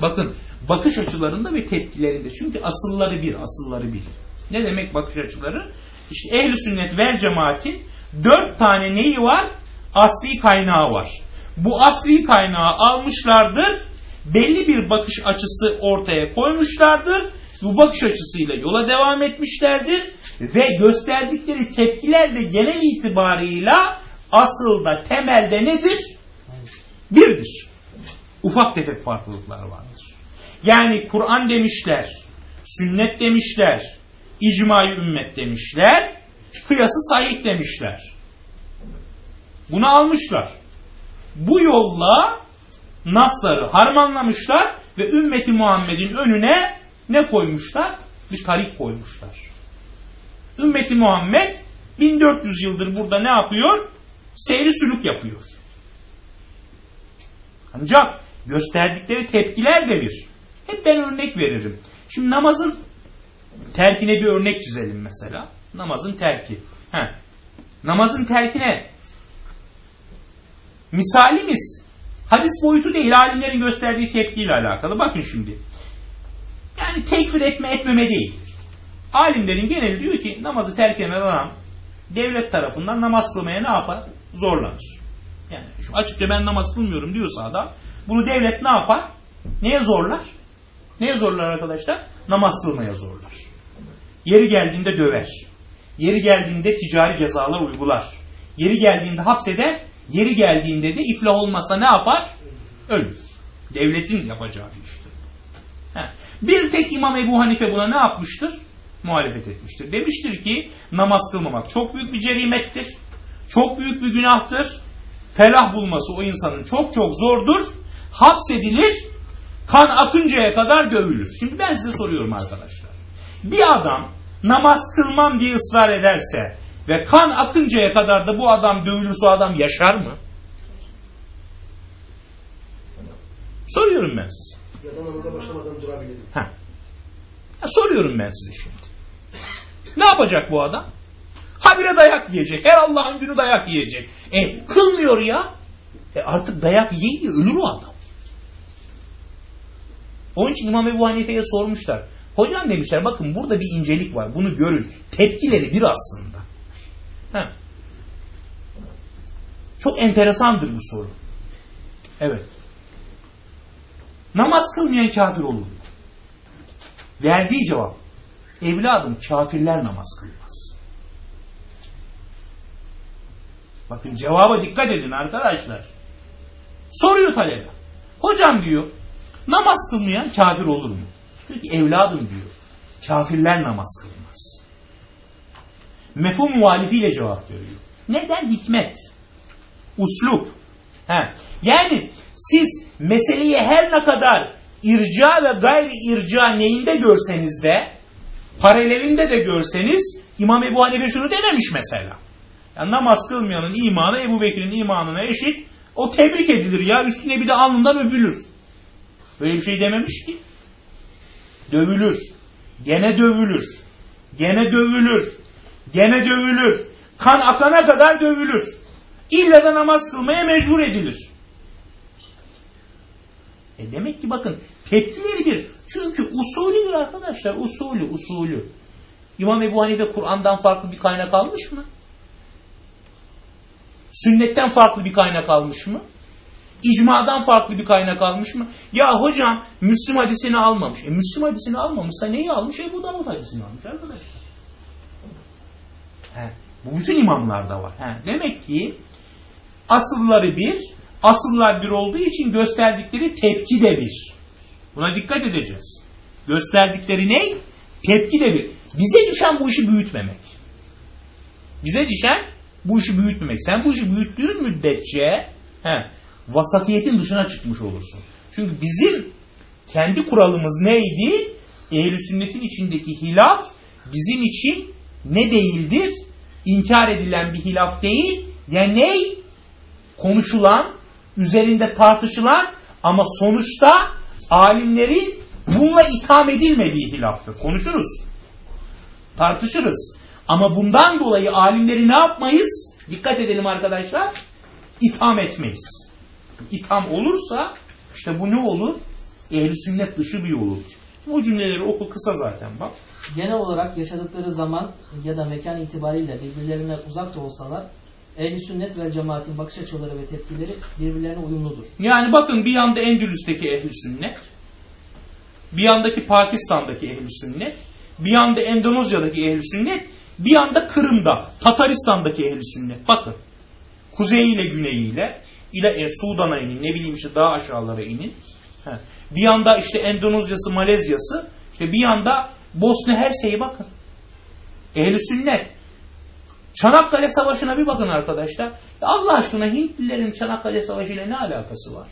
S1: Bakın bakış açılarında ve tepkilerinde. Çünkü asılları bir, asılları bir. Ne demek bakış açıları? İşte ehl-i sünnet vel cemaatin dört tane neyi var? Asli kaynağı var. Bu asli kaynağı almışlardır. Belli bir bakış açısı ortaya koymuşlardır. Bu bakış açısıyla yola devam etmişlerdir. Ve gösterdikleri tepkiler de genel itibarıyla asıl da temelde nedir? Birdir. Ufak tefek farklılıklar vardır. Yani Kur'an demişler, sünnet demişler, icma ümmet demişler, kıyası sahih demişler. Bunu almışlar. Bu yolla nasları harmanlamışlar ve ümmeti Muhammed'in önüne ne koymuşlar? Bir tarik koymuşlar. Ümmeti Muhammed 1400 yıldır burada ne yapıyor? Seyri sülük yapıyor. Ancak gösterdikleri tepkiler de bir. Hep ben örnek veririm. Şimdi namazın terkine bir örnek çizelim mesela. Namazın terki. Heh. Namazın terkine misalimiz hadis boyutu değil alimlerin gösterdiği tepkiyle alakalı. Bakın şimdi. Yani tekfir etme etmeme değil. Alimlerin geneli diyor ki namazı terk eden adam devlet tarafından namaz kılmaya ne yapar? Zorlanır. Yani şu açıkça ben namaz kılmıyorum diyorsa adam bunu devlet ne yapar? Neye zorlar? Neye zorlar arkadaşlar? Namaz kılmaya zorlar. Yeri geldiğinde döver. Yeri geldiğinde ticari cezalar uygular. Yeri geldiğinde hapseder. Yeri geldiğinde de iflah olmasa ne yapar? Ölür. Devletin yapacağı bir iştir. Bir tek İmam Ebu Hanife buna ne yapmıştır? Muhalefet etmiştir. Demiştir ki namaz kılmamak çok büyük bir cerimettir. Çok büyük bir günahtır. Felah bulması o insanın çok çok zordur. Hapsedilir. Kan akıncaya kadar dövülür. Şimdi ben size soruyorum arkadaşlar. Bir adam namaz kılmam diye ısrar ederse ve kan akıncaya kadar da bu adam dövülürse o adam yaşar mı? Soruyorum ben size.
S4: Ya da namaza başlamadan durabilir.
S1: Ha. Ya soruyorum ben size şimdi. Ne yapacak bu adam? Habire dayak yiyecek. Her Allah'ın günü dayak yiyecek. E kılmıyor ya. E artık dayak yiyince ölür o adam. Onun için İmam Ebu Hanife'ye sormuşlar. Hocam demişler bakın burada bir incelik var. Bunu görün. Tepkileri bir aslında. Ha. Çok enteresandır bu soru. Evet. Namaz kılmayan kafir olur. Verdiği cevap. Evladım kafirler namaz kılmaz. Bakın cevaba dikkat edin arkadaşlar. Soruyor talebe. Hocam diyor namaz kılmayan kafir olur mu? Diyor ki evladım diyor. Kafirler namaz kılmaz. Mefhum muhalifiyle cevap veriyor. Neden? Hikmet. Uslup. He. Yani siz meseleyi her ne kadar irca ve gayri irca neyinde görseniz de paralelinde de görseniz İmam Ebu Hanife şunu dememiş mesela. Yani namaz kılmayanın imanı Ebu Bekir'in imanına eşit. O tebrik edilir ya üstüne bir de alnından öpülür. Böyle bir şey dememiş ki. Dövülür. Gene dövülür. Gene dövülür. Gene dövülür. Kan akana kadar dövülür. İlla da namaz kılmaya mecbur edilir. E demek ki bakın tepkileri bir. Çünkü usulüdür arkadaşlar. Usulü, usulü. İmam Ebu Hanife Kur'an'dan farklı bir kaynak almış mı? Sünnetten farklı bir kaynak almış mı? İcmadan farklı bir kaynak almış mı? Ya hocam Müslüm hadisini almamış. E Müslüm hadisini almamışsa neyi almış? Ebu Davud hadisini almış arkadaşlar. He, bu bütün imamlarda var. He, demek ki asılları bir, asıllar bir olduğu için gösterdikleri tepki de bir. Buna dikkat edeceğiz. Gösterdikleri ne? Tepki de bir. Bize düşen bu işi büyütmemek. Bize düşen bu işi büyütmemek. Sen bu işi büyüttüğün müddetçe he, vasatiyetin dışına çıkmış olursun. Çünkü bizim kendi kuralımız neydi? Ehl-i sünnetin içindeki hilaf bizim için ne değildir? İnkar edilen bir hilaf değil. Ya ne? Konuşulan, üzerinde tartışılan ama sonuçta alimlerin bununla itham edilmediği hilaftır. Konuşuruz. Tartışırız. Ama bundan dolayı alimleri ne yapmayız? Dikkat edelim arkadaşlar. İtham etmeyiz. İtham olursa işte bu ne olur? Ehli sünnet dışı bir olur. Bu cümleleri oku kısa zaten bak.
S2: Genel olarak yaşadıkları zaman ya da mekan itibariyle birbirlerine uzak da olsalar Ehl-i sünnet ve cemaatin bakış açıları ve tepkileri birbirlerine uyumludur.
S1: Yani bakın bir yanda Endülüs'teki ehli sünnet, bir yandaki Pakistan'daki ehli sünnet, bir yanda Endonezya'daki ehli sünnet, bir yanda Kırım'da, Tataristan'daki ehli sünnet. Bakın. Kuzeyiyle güneyiyle ile e, Sudan'a inin, ne bileyim işte daha aşağılara inin. He. Bir yanda işte Endonezya'sı, Malezya'sı, işte bir yanda Bosna her şeyi bakın. Ehli sünnet. Çanakkale Savaşı'na bir bakın arkadaşlar. Allah aşkına Hintlilerin Çanakkale Savaşı ile ne alakası var?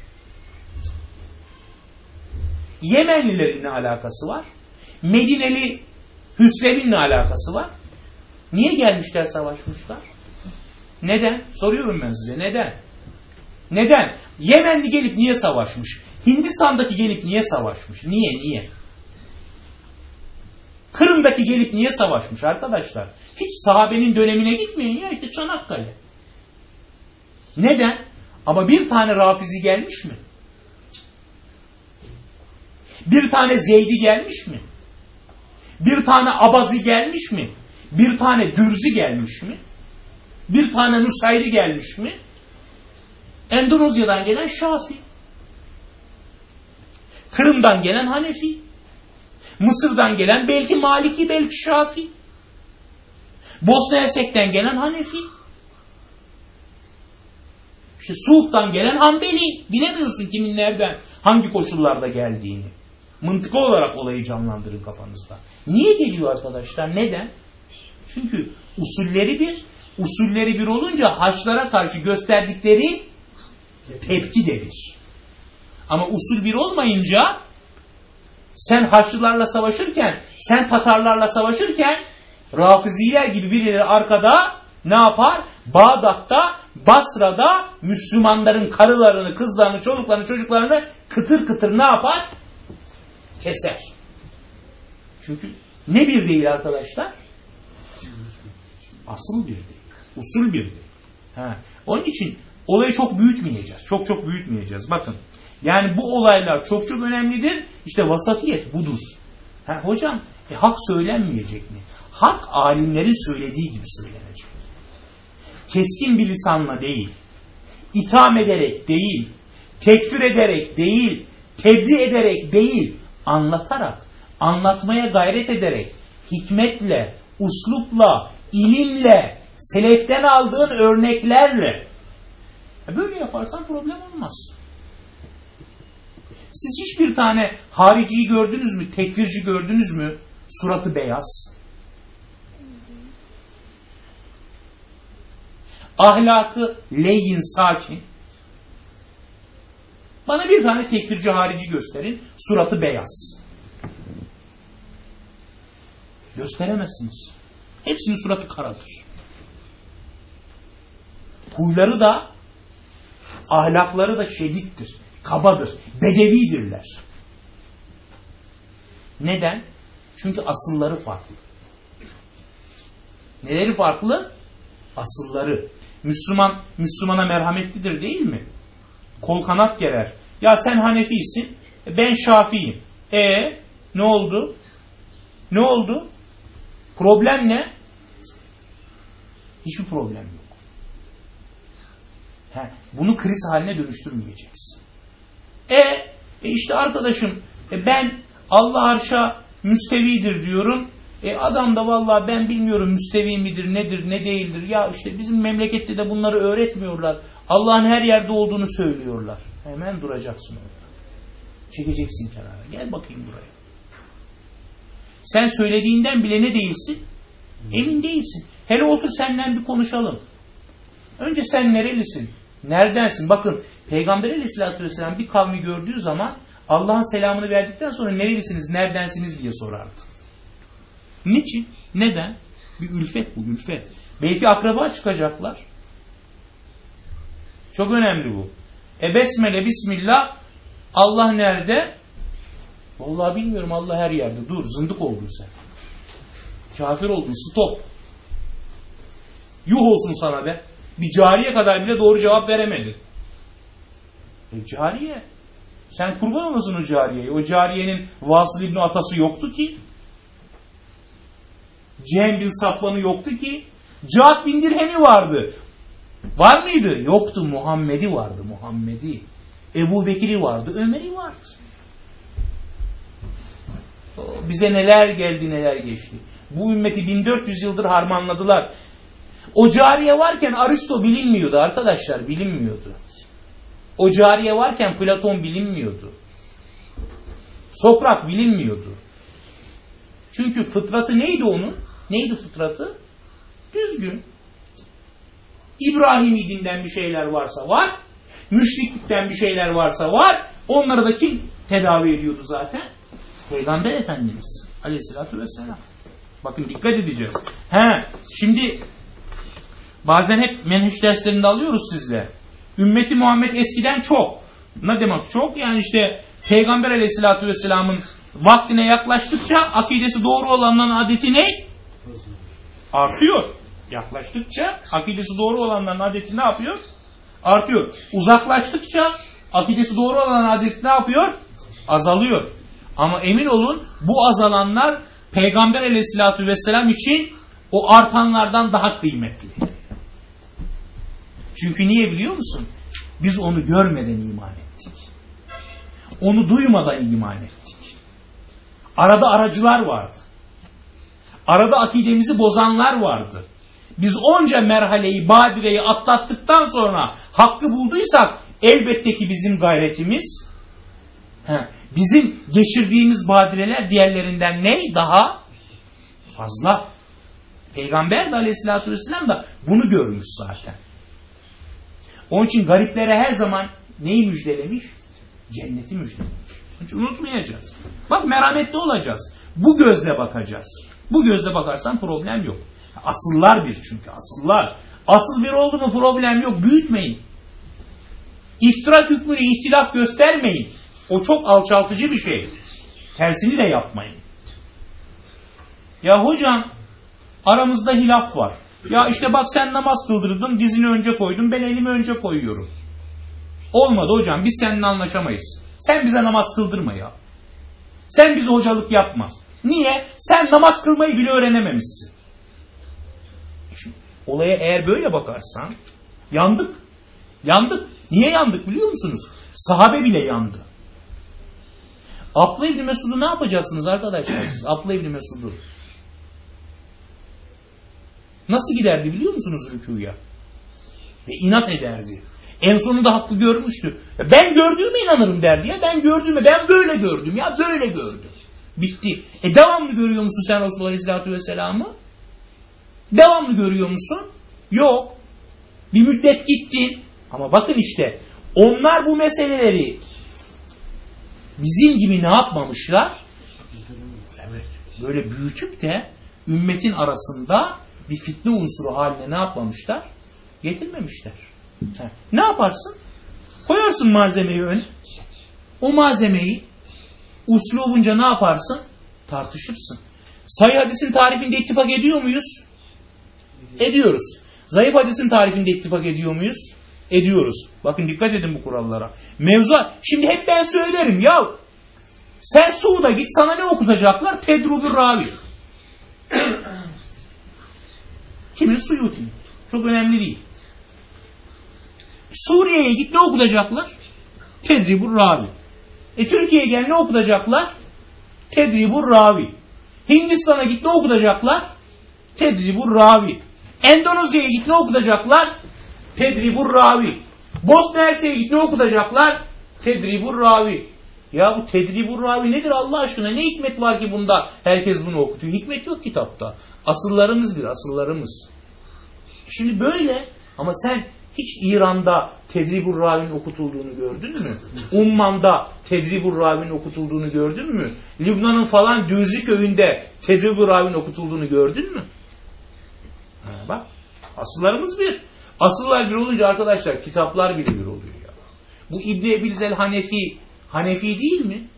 S1: Yemenlilerin ne alakası var? Medineli Hüsrev'in ne alakası var? Niye gelmişler savaşmışlar? Neden? Soruyorum ben size. Neden? Neden? Yemenli gelip niye savaşmış? Hindistan'daki gelip niye savaşmış? Niye? Niye? Kırım'daki gelip niye savaşmış arkadaşlar? Hiç sahabenin dönemine gitmeyin ya işte Çanakkale. Neden? Ama bir tane Rafizi gelmiş mi? Bir tane Zeydi gelmiş mi? Bir tane Abazi gelmiş mi? Bir tane Dürzi gelmiş mi? Bir tane Nusayri gelmiş mi? Endonezya'dan gelen Şafi. Kırım'dan gelen Hanefi. Mısır'dan gelen belki Maliki, belki Şafi. Bosna Hersek'ten gelen Hanefi. İşte Suud'dan gelen Hanbeli. Bilemiyorsun kimin nereden, hangi koşullarda geldiğini. Mıntıka olarak olayı canlandırın kafanızda. Niye geliyor arkadaşlar? Neden? Çünkü usulleri bir, usulleri bir olunca haçlara karşı gösterdikleri tepki de bir. Ama usul bir olmayınca sen Haçlılarla savaşırken, sen Tatarlarla savaşırken Rafiziler gibi birileri arkada ne yapar? Bağdat'ta, Basra'da Müslümanların karılarını, kızlarını, çocuklarını, çocuklarını kıtır kıtır ne yapar? Keser. Çünkü ne bir değil arkadaşlar? Asıl bir değil. Usul bir değil. Ha. Onun için olayı çok büyütmeyeceğiz. Çok çok büyütmeyeceğiz. Bakın. Yani bu olaylar çok çok önemlidir. İşte vasatiyet budur. Ha, hocam e, hak söylenmeyecek mi? Hak alimlerin söylediği gibi söylenecek. Keskin bir lisanla değil. itham ederek değil. Tekfir ederek değil. Tebliğ ederek değil. Anlatarak, anlatmaya gayret ederek hikmetle, uslupla, ilimle, seleften aldığın örneklerle böyle yaparsan problem olmaz. Siz hiçbir tane hariciyi gördünüz mü? Tekfirci gördünüz mü? Suratı beyaz. Ahlakı leyin sakin. Bana bir tane tekfirci harici gösterin. Suratı beyaz. Gösteremezsiniz. Hepsinin suratı karadır. Huyları da ahlakları da şedittir. Kabadır. Bedevidirler. Neden? Çünkü asılları farklı. Neleri farklı? Asılları. Müslüman Müslümana merhametlidir değil mi? Kol kanat gerer. Ya sen Hanefisin, ben Şafi'yim. E ne oldu? Ne oldu? Problem ne? Hiçbir problem yok. He, bunu kriz haline dönüştürmeyeceksin. E, e işte arkadaşım e ben Allah arşa müstevidir diyorum. E adam da vallahi ben bilmiyorum müstevi midir nedir ne değildir. Ya işte bizim memlekette de bunları öğretmiyorlar. Allah'ın her yerde olduğunu söylüyorlar. Hemen duracaksın orada. Çekeceksin kenara. Gel bakayım buraya. Sen söylediğinden bile ne değilsin? Emin değilsin. Hele otur senden bir konuşalım. Önce sen nerelisin? Neredensin? Bakın Peygamber aleyhissalatü vesselam bir kavmi gördüğü zaman Allah'ın selamını verdikten sonra nerelisiniz, neredensiniz diye sorardı. Niçin? Neden? Bir ülfet bu, ülfet. Belki akraba çıkacaklar. Çok önemli bu. E besmele, bismillah, Allah nerede? Vallahi bilmiyorum Allah her yerde. Dur, zındık oldun sen. Kafir oldun, stop. Yuh olsun sana be. Bir cariye kadar bile doğru cevap veremedin. E cariye. Sen kurban olasın o cariyeye. O cariyenin Vasıl İbni atası yoktu ki. Cem bin Safvan'ı yoktu ki. Cahat bin Dirhem'i vardı. Var mıydı? Yoktu. Muhammed'i vardı. Muhammed'i. Ebu Bekir'i vardı. Ömer'i vardı. Bize neler geldi neler geçti. Bu ümmeti 1400 yıldır harmanladılar. O cariye varken Aristo bilinmiyordu arkadaşlar. Bilinmiyordu. O cariye varken Platon bilinmiyordu. Sokrat bilinmiyordu. Çünkü fıtratı neydi onun? Neydi fıtratı? Düzgün. İbrahimi dinden bir şeyler varsa var. Müşriklikten bir şeyler varsa var. Onları da kim tedavi ediyordu zaten? Peygamber Efendimiz aleyhissalatü vesselam. Bakın dikkat edeceğiz. He, şimdi bazen hep menheş derslerinde alıyoruz sizle. Ümmeti Muhammed eskiden çok. Ne demek çok? Yani işte Peygamber aleyhissalatü vesselamın vaktine yaklaştıkça akidesi doğru olanların adeti ne? Artıyor. Yaklaştıkça akidesi doğru olanların adeti ne yapıyor? Artıyor. Uzaklaştıkça akidesi doğru olanların adeti ne yapıyor? Azalıyor. Ama emin olun bu azalanlar Peygamber aleyhissalatü vesselam için o artanlardan daha kıymetli. Çünkü niye biliyor musun? Biz onu görmeden iman ettik. Onu duymadan iman ettik. Arada aracılar vardı. Arada akidemizi bozanlar vardı. Biz onca merhaleyi, badireyi atlattıktan sonra hakkı bulduysak elbette ki bizim gayretimiz he, bizim geçirdiğimiz badireler diğerlerinden ne? Daha fazla. Peygamber de aleyhissalatü vesselam da bunu görmüş zaten. Onun için gariplere her zaman neyi müjdelemiş? Cenneti müjdelemiş. İçin unutmayacağız. Bak merhametli olacağız. Bu gözle bakacağız. Bu gözle bakarsan problem yok. Asıllar bir çünkü asıllar. Asıl bir oldu mu problem yok. Büyütmeyin. İftirak hükmüne ihtilaf göstermeyin. O çok alçaltıcı bir şey. Tersini de yapmayın. Ya hocam aramızda hilaf var. Ya işte bak sen namaz kıldırdın dizini önce koydun ben elimi önce koyuyorum. Olmadı hocam biz seninle anlaşamayız. Sen bize namaz kıldırma ya. Sen bize hocalık yapma. Niye? Sen namaz kılmayı bile öğrenememişsin. Şimdi, olaya eğer böyle bakarsan yandık. Yandık. Niye yandık biliyor musunuz? Sahabe bile yandı. Abla İbni Mesud'u ne yapacaksınız arkadaşlar siz? Abla İbni Mesud'u. Nasıl giderdi biliyor musunuz rükuya? Ve inat ederdi. En sonunda hakkı görmüştü. Ya ben gördüğüme inanırım derdi ya. Ben gördüğüme, ben böyle gördüm ya. Böyle gördüm. Bitti. E devamlı görüyor musun sen Resulullah Aleyhisselatü Vesselam'ı? Devamlı görüyor musun? Yok. Bir müddet gittin. Ama bakın işte onlar bu meseleleri bizim gibi ne yapmamışlar? Evet. Böyle büyütüp de ümmetin arasında bir fitne unsuru haline ne yapmamışlar? Getirmemişler. He. Ne yaparsın? Koyarsın malzemeyi ön. O malzemeyi uslubunca ne yaparsın? Tartışırsın. Sayı hadisin tarifinde ittifak ediyor muyuz? Ediyoruz. Zayıf hadisin tarifinde ittifak ediyor muyuz? Ediyoruz. Bakın dikkat edin bu kurallara. Mevzuat. Şimdi hep ben söylerim ya. Sen Suud'a git sana ne okutacaklar? Tedrubur ravi. Kimin Suyuti? Çok önemli değil. Suriye'ye git ne okutacaklar? Tedribur ravi. E Türkiye'ye gel ne okutacaklar? Tedribur ravi. Hindistan'a git ne okutacaklar? Tedribur ravi. Endonezya'ya git ne okutacaklar? Tedribur ravi. Bosna Hersek'e git ne okutacaklar? Tedribur ravi. Ya bu tedribur ravi nedir Allah aşkına? Ne hikmet var ki bunda? Herkes bunu okutuyor. Hikmet yok kitapta. Asıllarımız bir asıllarımız. Şimdi böyle ama sen hiç İran'da Tedribur Ravi'nin okutulduğunu gördün mü? Umman'da Tedribur Ravi'nin okutulduğunu gördün mü? Lübnan'ın falan Düzlü köyünde Tedribur Ravi'nin okutulduğunu gördün mü? Bak asıllarımız bir. Asıllar bir olunca arkadaşlar kitaplar bile bir oluyor ya. Bu İbni Ebilzel Hanefi Hanefi değil mi?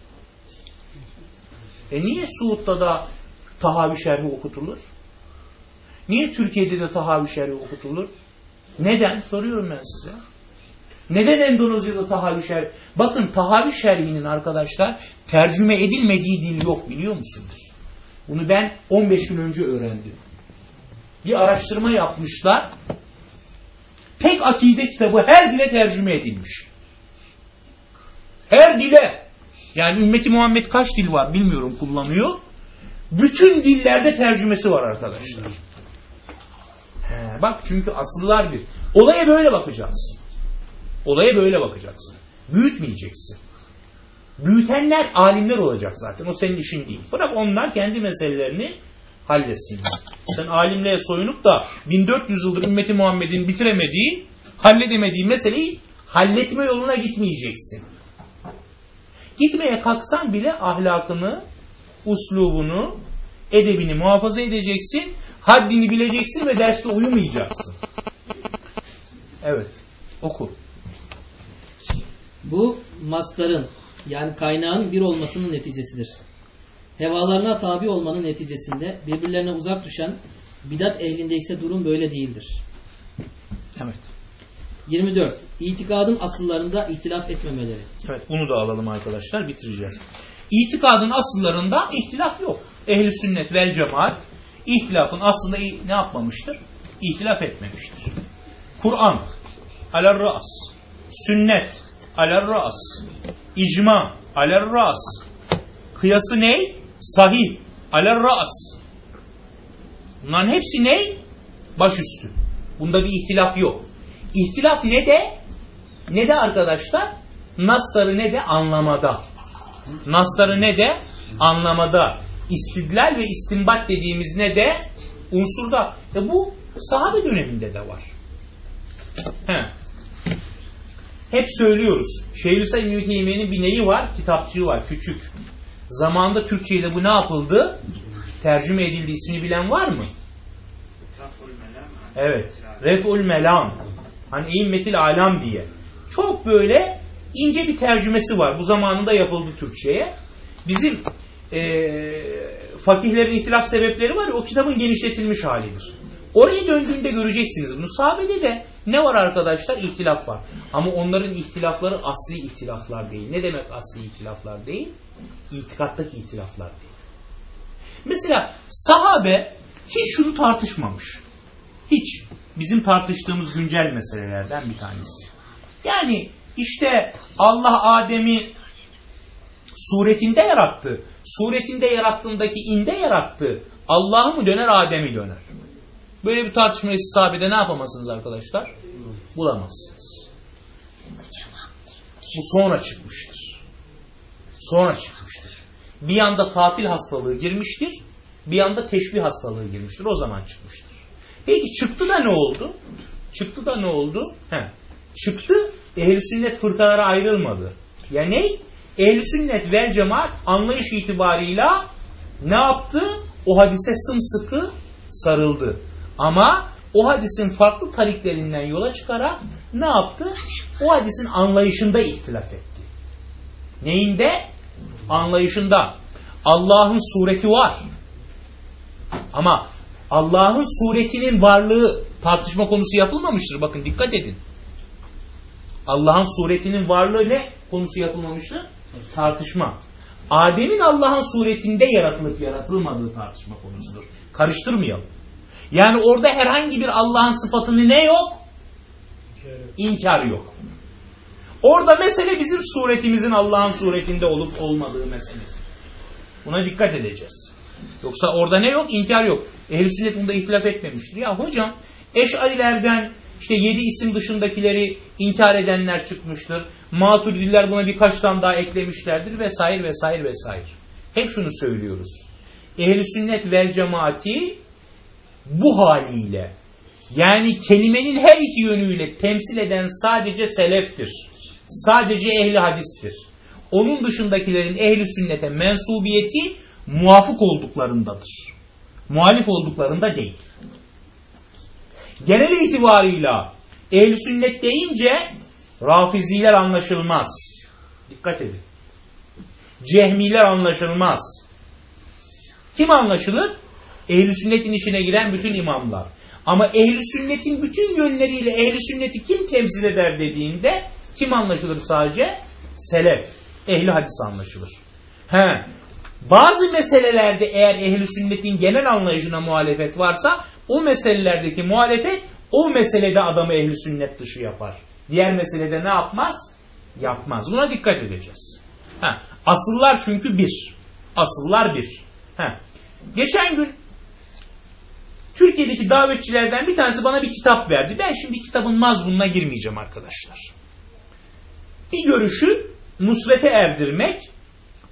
S1: E niye Suud'da da Tahavi Şerhi okutulur? Niye Türkiye'de de Tahavi Şerhi okutulur? Neden? Soruyorum ben size. Neden Endonezya'da Tahavi Şerhi? Bakın Tahavi Şerhi'nin arkadaşlar tercüme edilmediği dil yok biliyor musunuz? Bunu ben 15 gün önce öğrendim. Bir araştırma yapmışlar. Tek akide kitabı her dile tercüme edilmiş. Her dile. Yani ümmeti Muhammed kaç dil var bilmiyorum kullanıyor. Bütün dillerde tercümesi var arkadaşlar. Bak çünkü asıllar bir. Olaya böyle bakacaksın. Olaya böyle bakacaksın. Büyütmeyeceksin. Büyütenler alimler olacak zaten. O senin işin değil. Bırak onlar kendi meselelerini halletsinler. Sen alimliğe soyunup da 1400 yıldır ümmeti Muhammed'in bitiremediği, halledemediği meseleyi halletme yoluna gitmeyeceksin. Gitmeye kalksan bile ahlakını, uslubunu, edebini muhafaza edeceksin, haddini bileceksin ve derste uyumayacaksın. Evet, oku.
S2: Bu mastarın yani kaynağın bir olmasının neticesidir. Hevalarına tabi olmanın neticesinde birbirlerine uzak düşen bidat ehlinde ise durum böyle değildir.
S1: Evet.
S2: 24. İtikadın asıllarında ihtilaf etmemeleri.
S1: Evet, bunu da alalım arkadaşlar, bitireceğiz. İtikadın asıllarında ihtilaf yok. Ehli sünnet vel cemaat ihtilafın aslında ne yapmamıştır? İhtilaf etmemiştir. Kur'an aler ras, sünnet aler ras, icma aler ras. Kıyası ne? Sahih aler ras. Bunların hepsi ne? Başüstü. Bunda bir ihtilaf yok. İhtilaf ne de? Ne de arkadaşlar? Nasları ne de? Anlamada. Nasları ne de? Anlamada. İstidlal ve istinbat dediğimiz ne de? Unsurda. E bu sahabe döneminde de var. He. Hep söylüyoruz. Şeyhülislam İbn-i Teymiye'nin bir neyi var? Kitapçığı var. Küçük. Zamanında Türkçe'de bu ne yapıldı? Tercüme edildi. İsmini bilen var mı? Evet. Ref'ul Melam. Hani İmmetil Alam diye. Çok böyle ince bir tercümesi var. Bu zamanında yapıldı Türkçe'ye. Bizim e, fakihlerin itilaf sebepleri var ya o kitabın genişletilmiş halidir. Oraya döndüğünde göreceksiniz bunu. De ne var arkadaşlar? İhtilaf var. Ama onların ihtilafları asli ihtilaflar değil. Ne demek asli ihtilaflar değil? İtikattaki ihtilaflar değil. Mesela sahabe hiç şunu tartışmamış. Hiç. Bizim tartıştığımız güncel meselelerden bir tanesi. Yani işte Allah Adem'i Suretinde yarattı. Suretinde yarattığındaki inde yarattı. Allah'ı mı döner Adem'i döner. Böyle bir tartışmayı siz sahabede ne yapamazsınız arkadaşlar? Bulamazsınız. Bu sonra çıkmıştır. Sonra çıkmıştır. Bir yanda tatil hastalığı girmiştir. Bir yanda teşbih hastalığı girmiştir. O zaman çıkmıştır. Peki çıktı da ne oldu? Çıktı da ne oldu? He. Çıktı ehl sünnet fırkalara ayrılmadı. Ya ne? Ehl sünnet vel cemaat anlayış itibarıyla ne yaptı? O hadise sımsıkı sarıldı. Ama o hadisin farklı tariklerinden yola çıkarak ne yaptı? O hadisin anlayışında ihtilaf etti. Neyinde? Anlayışında. Allah'ın sureti var. Ama Allah'ın suretinin varlığı tartışma konusu yapılmamıştır. Bakın dikkat edin. Allah'ın suretinin varlığı ne konusu yapılmamıştır? Tartışma. Adem'in Allah'ın suretinde yaratılıp yaratılmadığı tartışma konusudur. Karıştırmayalım. Yani orada herhangi bir Allah'ın sıfatını ne yok? İnkar yok. Orada mesele bizim suretimizin Allah'ın suretinde olup olmadığı meselesi. Buna dikkat edeceğiz. Yoksa orada ne yok? İnkar yok. Ehl-i sünnet bunda ihtilaf etmemiştir. Ya hocam eşarilerden işte yedi isim dışındakileri inkar edenler çıkmıştır. Maturidiler buna birkaç tane daha eklemişlerdir vesaire vesaire vesaire. Hep şunu söylüyoruz. Ehl-i sünnet vel cemaati bu haliyle yani kelimenin her iki yönüyle temsil eden sadece seleftir. Sadece ehli hadistir. Onun dışındakilerin ehli sünnete mensubiyeti muvafık olduklarındadır. Muhalif olduklarında değil. Genel itibarıyla ehl sünnet deyince rafiziler anlaşılmaz. Dikkat edin. Cehmiler anlaşılmaz. Kim anlaşılır? Ehl-i sünnetin içine giren bütün imamlar. Ama ehl-i sünnetin bütün yönleriyle ehl-i sünneti kim temsil eder dediğinde kim anlaşılır sadece? Selef. Ehli hadis anlaşılır. He. Bazı meselelerde eğer ehl-i sünnetin genel anlayışına muhalefet varsa o meselelerdeki muhalefet o meselede adamı ehli sünnet dışı yapar. Diğer meselede ne yapmaz? Yapmaz. Buna dikkat edeceğiz. Ha. Asıllar çünkü bir. Asıllar bir. Ha. Geçen gün Türkiye'deki davetçilerden bir tanesi bana bir kitap verdi. Ben şimdi kitabın mazmununa girmeyeceğim arkadaşlar. Bir görüşü nusrete erdirmek,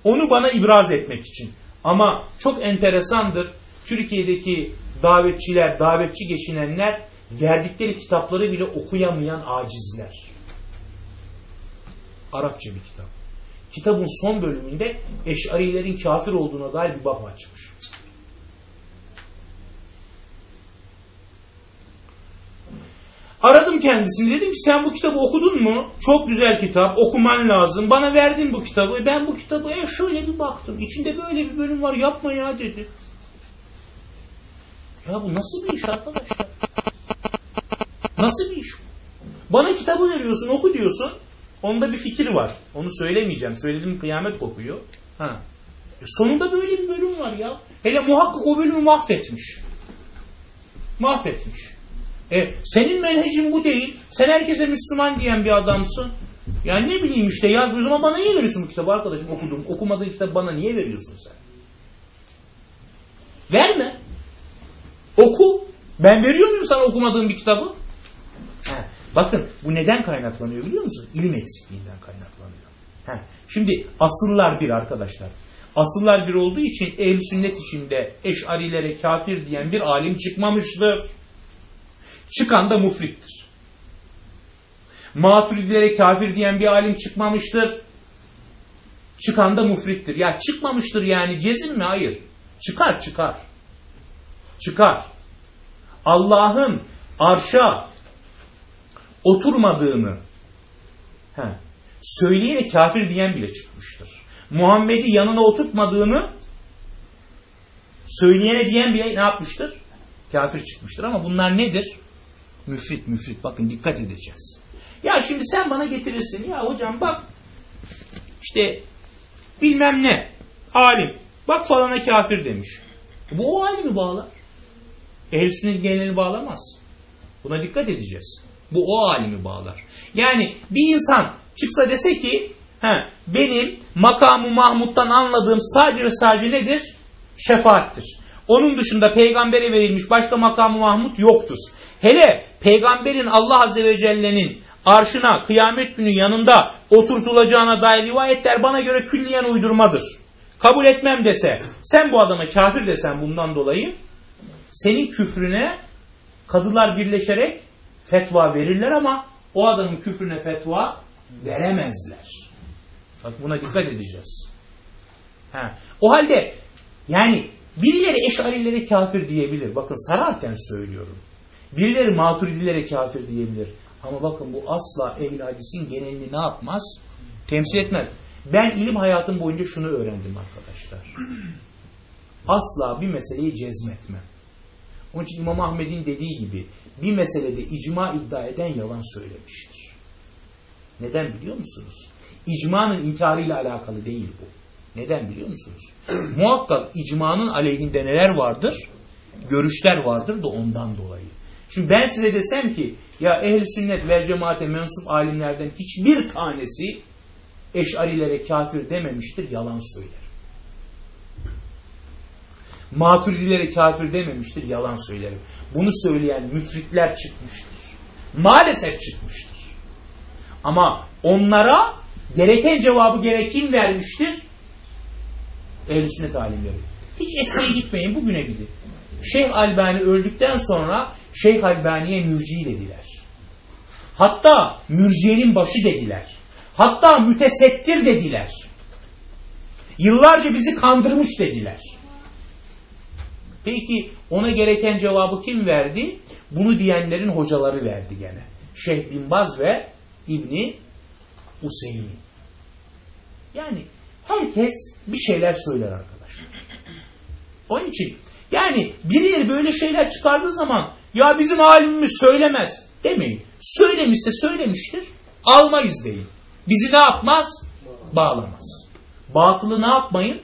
S1: onu bana ibraz etmek için. Ama çok enteresandır. Türkiye'deki davetçiler, davetçi geçinenler verdikleri kitapları bile okuyamayan acizler. Arapça bir kitap. Kitabın son bölümünde eşarilerin kafir olduğuna dair bir bab açmış. Aradım kendisini dedim ki sen bu kitabı okudun mu? Çok güzel kitap okuman lazım. Bana verdin bu kitabı. E ben bu kitabı e şöyle bir baktım. İçinde böyle bir bölüm var yapma ya dedi. Ya bu nasıl bir iş arkadaşlar? Nasıl bir iş? Bana kitabı veriyorsun oku diyorsun. Onda bir fikir var. Onu söylemeyeceğim. Söyledim kıyamet kokuyor. Ha. E sonunda böyle bir bölüm var ya. Hele muhakkak o bölümü mahvetmiş. Mahvetmiş. E, senin menhecin bu değil. Sen herkese Müslüman diyen bir adamsın. Yani ne bileyim işte yazdığı zaman bana niye veriyorsun bu kitabı arkadaşım okudum. Okumadığın kitabı bana niye veriyorsun sen? Verme. Oku. Ben veriyor muyum sana okumadığın bir kitabı? He. Bakın bu neden kaynaklanıyor biliyor musun? İlim eksikliğinden kaynaklanıyor. He. Şimdi asıllar bir arkadaşlar. Asıllar bir olduğu için ehl sünnet içinde eşarilere kafir diyen bir alim çıkmamıştır. Çıkan da mufrittir. Maturidilere kafir diyen bir alim çıkmamıştır. Çıkan da mufrittir. Ya çıkmamıştır yani cezim mi? Hayır. Çıkar çıkar. Çıkar. Allah'ın arşa oturmadığını he, söyleyene kafir diyen bile çıkmıştır. Muhammed'i yanına oturtmadığını söyleyene diyen bile ne yapmıştır? Kafir çıkmıştır. Ama bunlar nedir? Müfrit müfrit. Bakın dikkat edeceğiz. Ya şimdi sen bana getirirsin. Ya hocam bak işte bilmem ne alim. Bak falana kafir demiş. Bu o alimi bağlar. Ehl-i sünnet genelini bağlamaz. Buna dikkat edeceğiz. Bu o alimi bağlar. Yani bir insan çıksa dese ki He, benim makamı Mahmud'dan anladığım sadece ve sadece nedir? Şefaattir. Onun dışında peygambere verilmiş başka makamı Mahmud yoktur. Hele peygamberin Allah Azze ve Celle'nin arşına kıyamet günü yanında oturtulacağına dair rivayetler bana göre külliyen uydurmadır. Kabul etmem dese, sen bu adama kafir desen bundan dolayı, senin küfrüne kadılar birleşerek fetva verirler ama o adamın küfrüne fetva veremezler. Bak buna dikkat edeceğiz. Ha. O halde yani birileri eşarilere kafir diyebilir. Bakın sararken söylüyorum. Birileri maturidilere kafir diyebilir. Ama bakın bu asla ehl hadisin genelini ne yapmaz? Temsil etmez. Ben ilim hayatım boyunca şunu öğrendim arkadaşlar. Asla bir meseleyi cezmetmem. Onun için İmam Ahmet'in dediği gibi bir meselede icma iddia eden yalan söylemiştir. Neden biliyor musunuz? İcmanın inkarıyla alakalı değil bu. Neden biliyor musunuz? Muhakkak icmanın aleyhinde neler vardır? Görüşler vardır da ondan dolayı. Şimdi ben size desem ki ya ehl sünnet ve cemaate mensup alimlerden hiçbir tanesi eşarilere kafir dememiştir, yalan söyler. Maturidilere kafir dememiştir, yalan söylerim. Bunu söyleyen müfritler çıkmıştır. Maalesef çıkmıştır. Ama onlara gereken cevabı gerekin vermiştir? Ehl-i sünnet alimleri. Hiç eskiye gitmeyin, bugüne gidin. Şeyh Albani öldükten sonra Şeyh Albani'ye mürci dediler. Hatta mürciyenin başı dediler. Hatta mütesettir dediler. Yıllarca bizi kandırmış dediler. Peki ona gereken cevabı kim verdi? Bunu diyenlerin hocaları verdi gene. Şeyh Bin Baz ve İbni Useymin. Yani herkes bir şeyler söyler arkadaşlar. Onun için yani birileri böyle şeyler çıkardığı zaman ya bizim alimimiz söylemez demeyin. Söylemişse söylemiştir. Almayız deyin. Bizi ne yapmaz? Bağlamaz. Batılı ne yapmayın?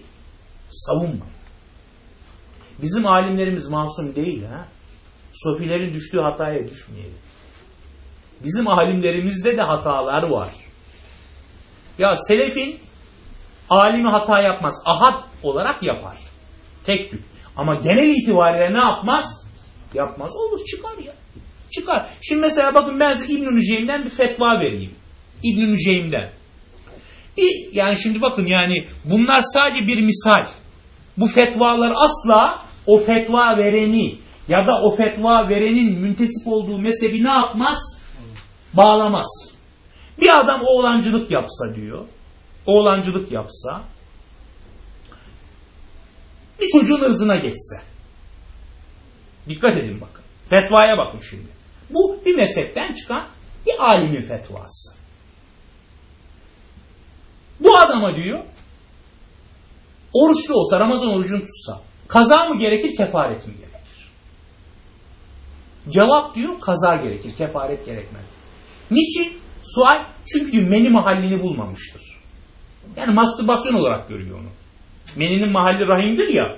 S1: Savunmayın. Bizim alimlerimiz masum değil ha. Sofilerin düştüğü hataya düşmeyelim. Bizim alimlerimizde de hatalar var. Ya selefin alimi hata yapmaz. Ahad olarak yapar. Tek tük. Ama genel itibariyle ne yapmaz? Yapmaz. Olur çıkar ya. Çıkar. Şimdi mesela bakın ben size İbn-i Nüceym'den bir fetva vereyim. İbn-i Nüceym'den. Bir, yani şimdi bakın yani bunlar sadece bir misal. Bu fetvalar asla o fetva vereni ya da o fetva verenin müntesip olduğu mezhebi ne yapmaz? Bağlamaz. Bir adam oğlancılık yapsa diyor. Oğlancılık yapsa bir çocuğun ırzına geçse. Dikkat edin bakın. Fetvaya bakın şimdi. Bu bir mezhepten çıkan bir alimin fetvası. Bu adama diyor oruçlu olsa Ramazan orucunu tutsa kaza mı gerekir kefaret mi gerekir? Cevap diyor kaza gerekir kefaret gerekmez. Niçin? Sual çünkü diyor meni mahallini bulmamıştır. Yani mastürbasyon olarak görüyor onu. Meninin mahalli rahimdir ya.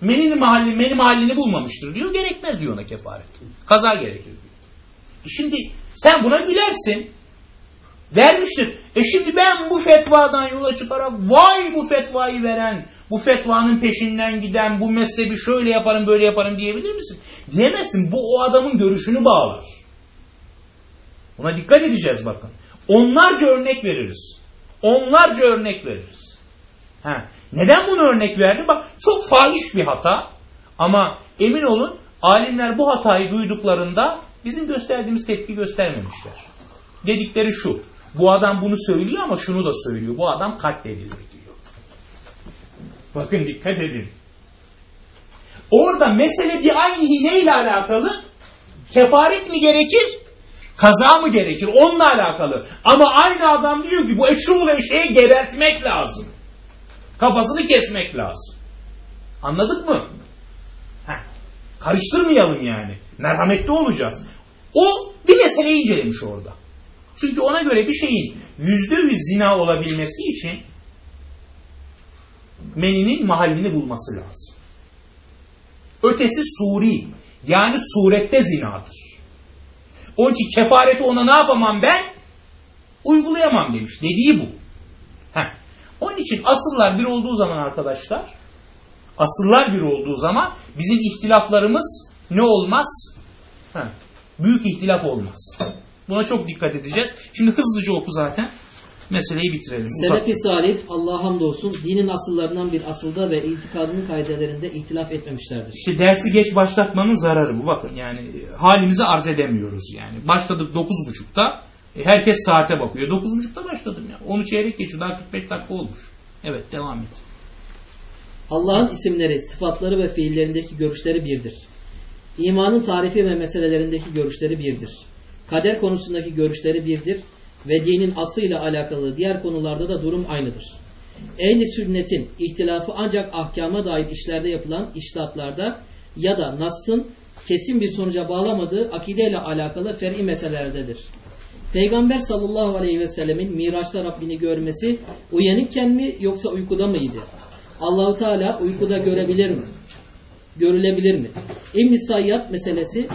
S1: Meninin mahalli, meni mahallini bulmamıştır diyor. Gerekmez diyor ona kefaret. Kaza gerekir diyor. E şimdi sen buna gülersin. Vermiştir. E şimdi ben bu fetvadan yola çıkarak vay bu fetvayı veren, bu fetvanın peşinden giden, bu mezhebi şöyle yaparım böyle yaparım diyebilir misin? Diyemezsin. Bu o adamın görüşünü bağlar. Buna dikkat edeceğiz bakın. Onlarca örnek veririz. Onlarca örnek veririz. Ha. Neden bunu örnek verdim? Bak çok fahiş bir hata. Ama emin olun alimler bu hatayı duyduklarında bizim gösterdiğimiz tepki göstermemişler. Dedikleri şu. Bu adam bunu söylüyor ama şunu da söylüyor. Bu adam katledilir diyor. Bakın dikkat edin. Orada mesele bir aynı neyle alakalı? Kefaret mi gerekir? Kaza mı gerekir? Onunla alakalı. Ama aynı adam diyor ki bu eşoğlu eşeği gebertmek lazım. Kafasını kesmek lazım. Anladık mı? Heh. Karıştırmayalım yani. Merhametli olacağız. O bir meseleyi incelemiş orada. Çünkü ona göre bir şeyin yüzde yüz zina olabilmesi için meninin mahallini bulması lazım. Ötesi suri yani surette zinadır. Onun için kefareti ona ne yapamam ben? Uygulayamam demiş. Dediği bu. Heh. Onun için asıllar bir olduğu zaman arkadaşlar, asıllar bir olduğu zaman bizim ihtilaflarımız ne olmaz? Heh. Büyük ihtilaf olmaz. Buna çok dikkat edeceğiz. Şimdi hızlıca oku zaten. Meseleyi bitirelim.
S2: Selefi salih Allah'a hamdolsun dinin asıllarından bir asılda ve itikadının kaidelerinde ihtilaf etmemişlerdir.
S1: İşte dersi geç başlatmanın zararı bu. Bakın yani halimizi arz edemiyoruz yani. Başladık 9.30'da. E, herkes saate bakıyor. 9.30'da başladım ya. Onu çeyrek geçiyor. Daha 45 dakika olmuş. Evet devam et.
S2: Allah'ın isimleri, sıfatları ve fiillerindeki görüşleri birdir. İmanın tarifi ve meselelerindeki görüşleri birdir. Kader konusundaki görüşleri birdir ve dinin aslıyla alakalı diğer konularda da durum aynıdır. Ehli sünnetin ihtilafı ancak ahkama dair işlerde yapılan iştahatlarda ya da Nas'ın kesin bir sonuca bağlamadığı akideyle alakalı fer'i meselelerdedir. Peygamber sallallahu aleyhi ve sellemin Miraç'ta Rabbini görmesi uyanıkken mi yoksa uykuda mıydı? Allahu Teala uykuda görebilir mi? Görülebilir mi? İbn Sayyad meselesi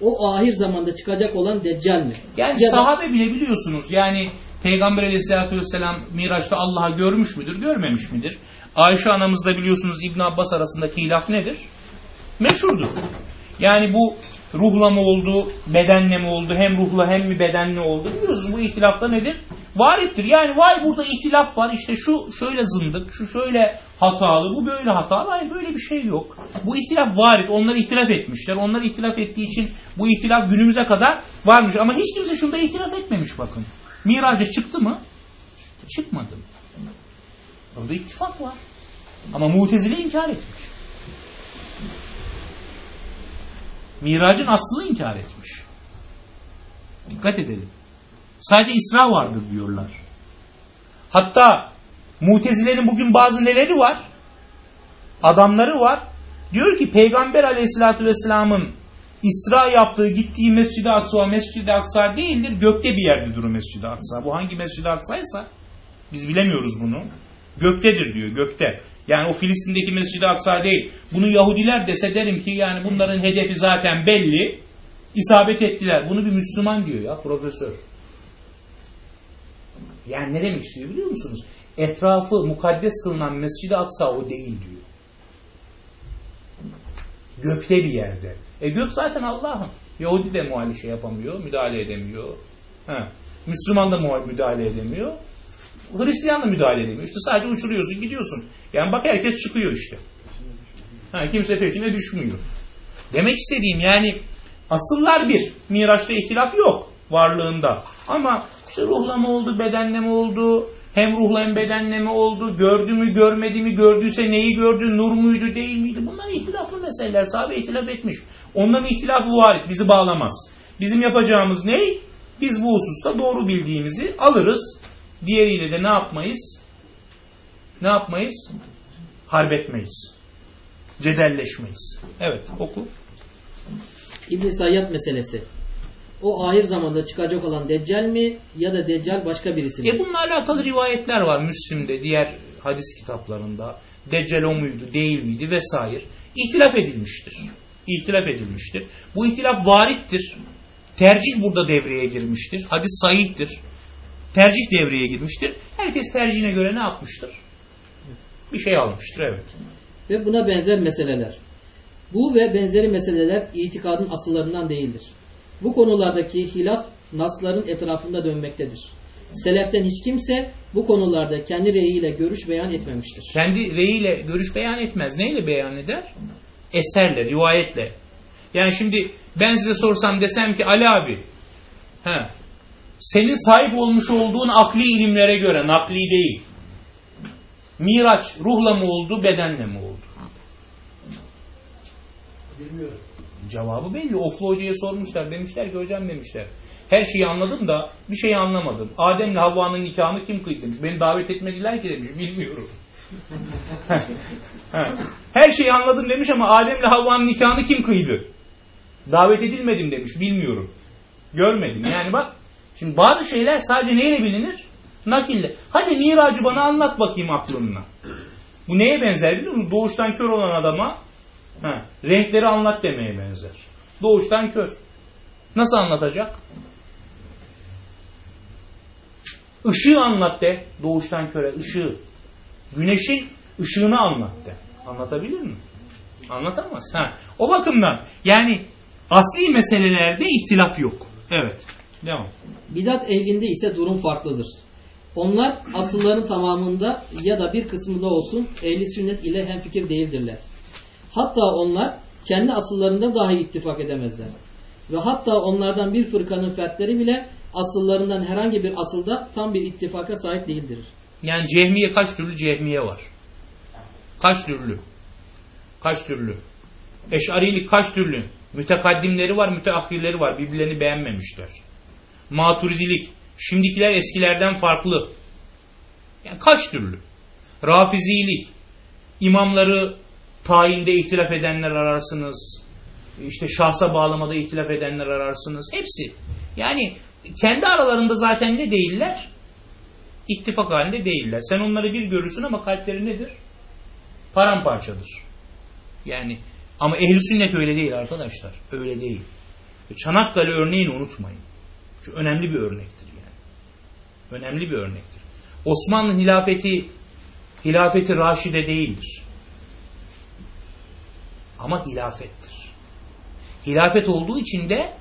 S2: o ahir zamanda çıkacak olan deccal mi?
S1: Yani
S2: Ya da-
S1: sahabe bile biliyorsunuz yani Peygamber aleyhissalatü vesselam Miraç'ta Allah'a görmüş müdür, görmemiş midir? Ayşe anamız da biliyorsunuz İbn Abbas arasındaki hilaf nedir? Meşhurdur. Yani bu ruhla mı oldu, bedenle mi oldu, hem ruhla hem mi bedenle oldu biliyorsunuz bu ihtilafta nedir? Varittir. Yani vay burada ihtilaf var işte şu şöyle zındık, şu şöyle hatalı, bu böyle hatalı. Hayır böyle bir şey yok. Bu ihtilaf varit. Onlar ihtilaf etmişler. Onlar ihtilaf ettiği için bu ihtilaf günümüze kadar varmış. Ama hiç kimse şunda ihtilaf etmemiş bakın. Miraca çıktı mı? Çıkmadı. Orada ittifak var. Ama Mutezile inkar etmiş. Miracın aslını inkar etmiş. Dikkat edelim. Sadece İsra vardır diyorlar. Hatta Mutezilerin bugün bazı neleri var? Adamları var. Diyor ki Peygamber aleyhissalatü vesselamın İsra yaptığı gittiği Mescid-i Aksa Mescid-i Aksa değildir. Gökte bir yerdedir o Mescid-i Aksa. Bu hangi Mescid-i Aksa'ysa biz bilemiyoruz bunu. Göktedir diyor gökte. Yani o Filistin'deki Mescid-i Aksa değil. Bunu Yahudiler dese derim ki yani bunların hedefi zaten belli. İsabet ettiler. Bunu bir Müslüman diyor ya profesör. Yani ne demek istiyor biliyor musunuz? Etrafı mukaddes kılınan Mescid-i Aksa o değil diyor. Gökte bir yerde. E gök zaten Allah'ın. Yahudi de muhali şey yapamıyor, müdahale edemiyor. Ha. Müslüman da müdahale edemiyor. Hristiyan da müdahale edemiyor. İşte sadece uçuruyorsun, gidiyorsun. Yani bak herkes çıkıyor işte. Ha, kimse peşine düşmüyor. Demek istediğim yani asıllar bir. Miraçta ihtilaf yok varlığında. Ama işte ruhla mı oldu, bedenle mi oldu, hem ruhla hem bedenle mi oldu, gördü mü görmedi mi, gördüyse neyi gördü, nur muydu değil miydi? Bunlar ihtilaflı meseleler. Sahabe ihtilaf etmiş. Onların ihtilafı var, bizi bağlamaz. Bizim yapacağımız ne? Biz bu hususta doğru bildiğimizi alırız. Diğeriyle de ne yapmayız? Ne yapmayız? Harbetmeyiz. Cedelleşmeyiz. Evet oku.
S2: İbn Sayyad meselesi. O ahir zamanda çıkacak olan Deccal mi ya da Deccal başka birisi mi?
S1: E bununla alakalı rivayetler var Müslim'de, diğer hadis kitaplarında. Deccal o muydu, değil miydi vesaire. İhtilaf edilmiştir. İhtilaf edilmiştir. Bu ihtilaf varittir. Tercih burada devreye girmiştir. Hadis sahihtir. Tercih devreye girmiştir. Herkes tercihine göre ne yapmıştır? Bir şey almıştır, evet.
S2: Ve buna benzer meseleler. Bu ve benzeri meseleler itikadın asıllarından değildir. Bu konulardaki hilaf nasların etrafında dönmektedir. Seleften hiç kimse bu konularda kendi reyiyle görüş beyan etmemiştir.
S1: Kendi reyiyle görüş beyan etmez. Neyle beyan eder? Eserle, rivayetle. Yani şimdi ben size sorsam desem ki Ali abi he, senin sahip olmuş olduğun akli ilimlere göre nakli değil. Miraç ruhla mı oldu, bedenle mi oldu?
S4: Bilmiyorum.
S1: Cevabı belli. Oflu hocaya sormuşlar. Demişler ki hocam demişler. Her şeyi anladım da bir şeyi anlamadım. Adem'le Havva'nın nikahını kim kıydı. Beni davet etmediler ki demiş. Bilmiyorum. (laughs) Her şeyi anladım demiş ama Adem'le Havva'nın nikahını kim kıydı? Davet edilmedim demiş. Bilmiyorum. Görmedim. Yani bak şimdi bazı şeyler sadece neyle bilinir? Nakille. Hadi miracı bana anlat bakayım aklınla. Bu neye benzer biliyor musun? Doğuştan kör olan adama Ha, renkleri anlat demeye benzer. Doğuştan kör. Nasıl anlatacak? Işığı anlat de. Doğuştan köre ışığı. Güneşin ışığını anlat de. Anlatabilir mi? Anlatamaz. Ha. O bakımdan yani asli meselelerde ihtilaf yok. Evet. Devam.
S2: Bidat ehlinde ise durum farklıdır. Onlar asılların tamamında ya da bir kısmında olsun ehli sünnet ile hemfikir değildirler. Hatta onlar kendi asıllarında dahi ittifak edemezler. Ve hatta onlardan bir fırkanın fertleri bile asıllarından herhangi bir asılda tam bir ittifaka sahip değildir.
S1: Yani cehmiye kaç türlü cehmiye var? Kaç türlü? Kaç türlü? Eşarilik kaç türlü? Mütekaddimleri var, müteahhirleri var. Birbirlerini beğenmemişler. Maturidilik. Şimdikiler eskilerden farklı. Yani kaç türlü? Rafizilik. İmamları tayinde ihtilaf edenler ararsınız. İşte şahsa bağlamada ihtilaf edenler ararsınız. Hepsi. Yani kendi aralarında zaten ne değiller? İttifak halinde değiller. Sen onları bir görürsün ama kalpleri nedir? Paramparçadır. Yani ama ehli sünnet öyle değil arkadaşlar. Öyle değil. Çanakkale örneğini unutmayın. Şu önemli bir örnektir yani. Önemli bir örnektir. Osmanlı hilafeti hilafeti Raşide değildir. Ama hilafettir. Hilafet olduğu için de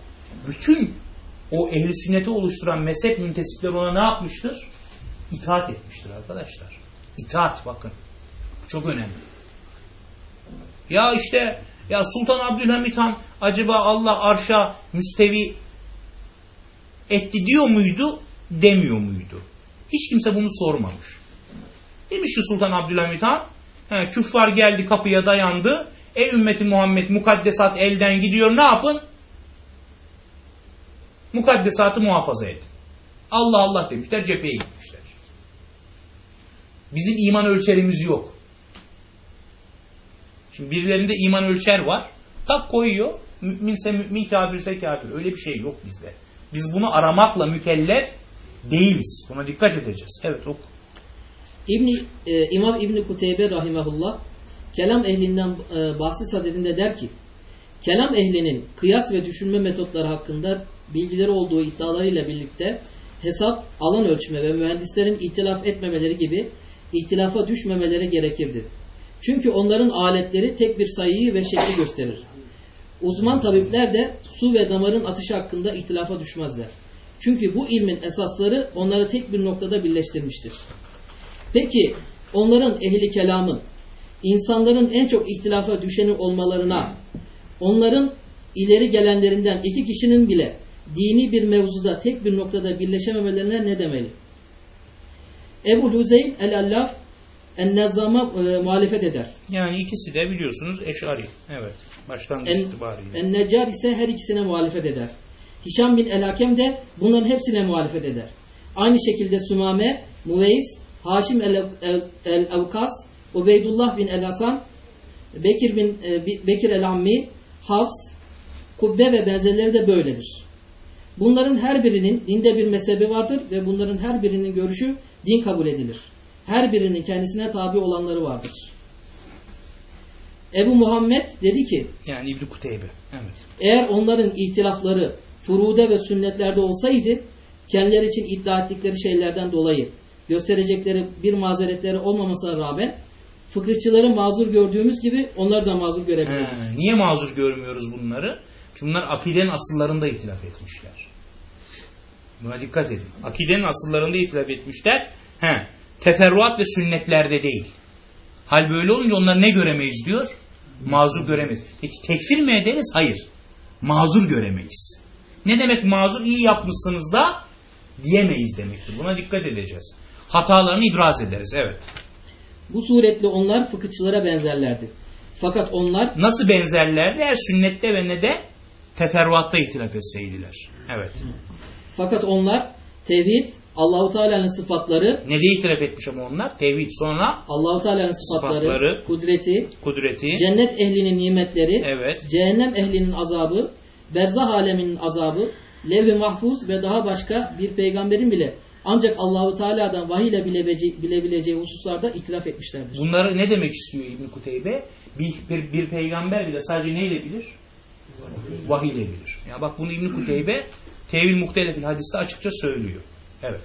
S1: bütün o ehli sünneti oluşturan mezhep müntesipleri ona ne yapmıştır? İtaat etmiştir arkadaşlar. İtaat bakın. Bu çok önemli. Ya işte ya Sultan Abdülhamit Han acaba Allah arşa müstevi etti diyor muydu? Demiyor muydu? Hiç kimse bunu sormamış. Demiş ki Sultan Abdülhamit Han küffar geldi kapıya dayandı. Ey ümmeti Muhammed mukaddesat elden gidiyor ne yapın? Mukaddesatı muhafaza edin. Allah Allah demişler cepheye gitmişler. Bizim iman ölçerimiz yok. Şimdi birilerinde iman ölçer var. Tak koyuyor. Müminse mümin, kafirse kafir. Öyle bir şey yok bizde. Biz bunu aramakla mükellef değiliz. Buna dikkat edeceğiz. Evet oku.
S2: İbni, e, İmam İbni Kuteybe Rahimahullah kelam ehlinden e, bahsi sadedinde der ki kelam ehlinin kıyas ve düşünme metotları hakkında bilgileri olduğu iddialarıyla birlikte hesap, alan ölçme ve mühendislerin ihtilaf etmemeleri gibi ihtilafa düşmemeleri gerekirdi. Çünkü onların aletleri tek bir sayıyı ve şekli gösterir. Uzman tabipler de su ve damarın atışı hakkında ihtilafa düşmezler. Çünkü bu ilmin esasları onları tek bir noktada birleştirmiştir. Peki onların ehli kelamın insanların en çok ihtilafa düşeni olmalarına onların ileri gelenlerinden iki kişinin bile dini bir mevzuda tek bir noktada birleşememelerine ne demeli? Ebu Hüzeyn el-Allaf en-Nezzam'a e, muhalefet eder.
S1: Yani ikisi de biliyorsunuz eşari. Evet. Başlangıç
S2: En-
S1: itibariyle.
S2: En-Neccar ise her ikisine muhalefet eder. Hişam bin el-Hakem de bunların hepsine muhalefet eder. Aynı şekilde Sümame, Muveys, Haşim el- el- el-Avkas, Ubeydullah bin el-Hasan, Bekir bin e, Bekir el-Ammi, Hafs, Kubbe ve benzerleri de böyledir. Bunların her birinin dinde bir mezhebi vardır ve bunların her birinin görüşü din kabul edilir. Her birinin kendisine tabi olanları vardır. Ebu Muhammed dedi ki
S1: Yani İbn Kuteybe. Evet.
S2: eğer onların ihtilafları furude ve sünnetlerde olsaydı kendileri için iddia ettikleri şeylerden dolayı gösterecekleri bir mazeretleri olmamasına rağmen fıkıhçıları mazur gördüğümüz gibi onları da mazur görebiliriz.
S1: He, niye mazur görmüyoruz bunları? Çünkü bunlar akidenin asıllarında itilaf etmişler. Buna dikkat edin. Akidenin asıllarında itilaf etmişler. He, teferruat ve sünnetlerde değil. Hal böyle olunca onları ne göremeyiz diyor? Mazur göremeyiz. Peki tekfir mi ederiz? Hayır. Mazur göremeyiz. Ne demek mazur? İyi yapmışsınız da diyemeyiz demektir. Buna dikkat edeceğiz. Hatalarını ibraz ederiz. Evet.
S2: Bu suretle onlar fıkıhçılara benzerlerdi. Fakat onlar
S1: Nasıl benzerlerdi? Eğer sünnette ve ne de teferruatta itilaf etseydiler. Evet.
S2: fakat onlar tevhid, Allahu Teala'nın sıfatları,
S1: Ne de itilaf etmiş ama onlar? Tevhid. Sonra
S2: Allahu Teala'nın sıfatları,
S1: Sıfatları.
S2: kudreti,
S1: kudreti.
S2: cennet ehlinin nimetleri,
S1: Evet.
S2: cehennem ehlinin azabı, berzah aleminin azabı, levh-i mahfuz ve daha başka bir peygamberin bile ancak Allahu Teala'dan vahiy ile bilebileceği hususlarda itilaf etmişlerdir.
S1: Bunları ne demek istiyor İbn Kuteybe? Bir, bir, bir peygamber bile sadece neyle bilir? Vahiy ile bilir. Ya bak bunu İbn Kuteybe Tevil Muhtelefil hadiste açıkça söylüyor. Evet.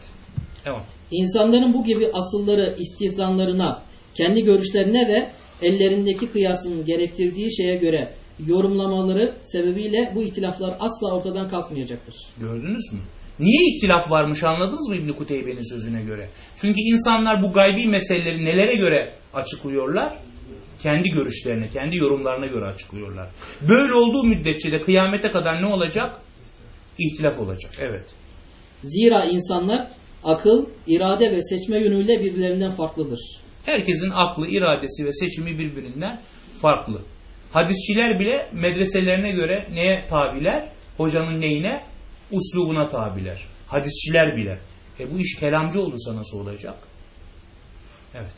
S1: Devam.
S2: İnsanların bu gibi asılları istihzanlarına, kendi görüşlerine ve ellerindeki kıyasının gerektirdiği şeye göre yorumlamaları sebebiyle bu ihtilaflar asla ortadan kalkmayacaktır.
S1: Gördünüz mü? Niye ihtilaf varmış anladınız mı İbn-i Kuteybe'nin sözüne göre? Çünkü insanlar bu gaybi meseleleri nelere göre açıklıyorlar? Kendi görüşlerine, kendi yorumlarına göre açıklıyorlar. Böyle olduğu müddetçe de kıyamete kadar ne olacak? İhtilaf olacak. Evet.
S2: Zira insanlar akıl, irade ve seçme yönüyle birbirlerinden farklıdır.
S1: Herkesin aklı, iradesi ve seçimi birbirinden farklı. Hadisçiler bile medreselerine göre neye tabiler? Hocanın neyine? Uslubuna tabiler. Hadisçiler bile. E bu iş kelamcı olursa nasıl olacak? Evet.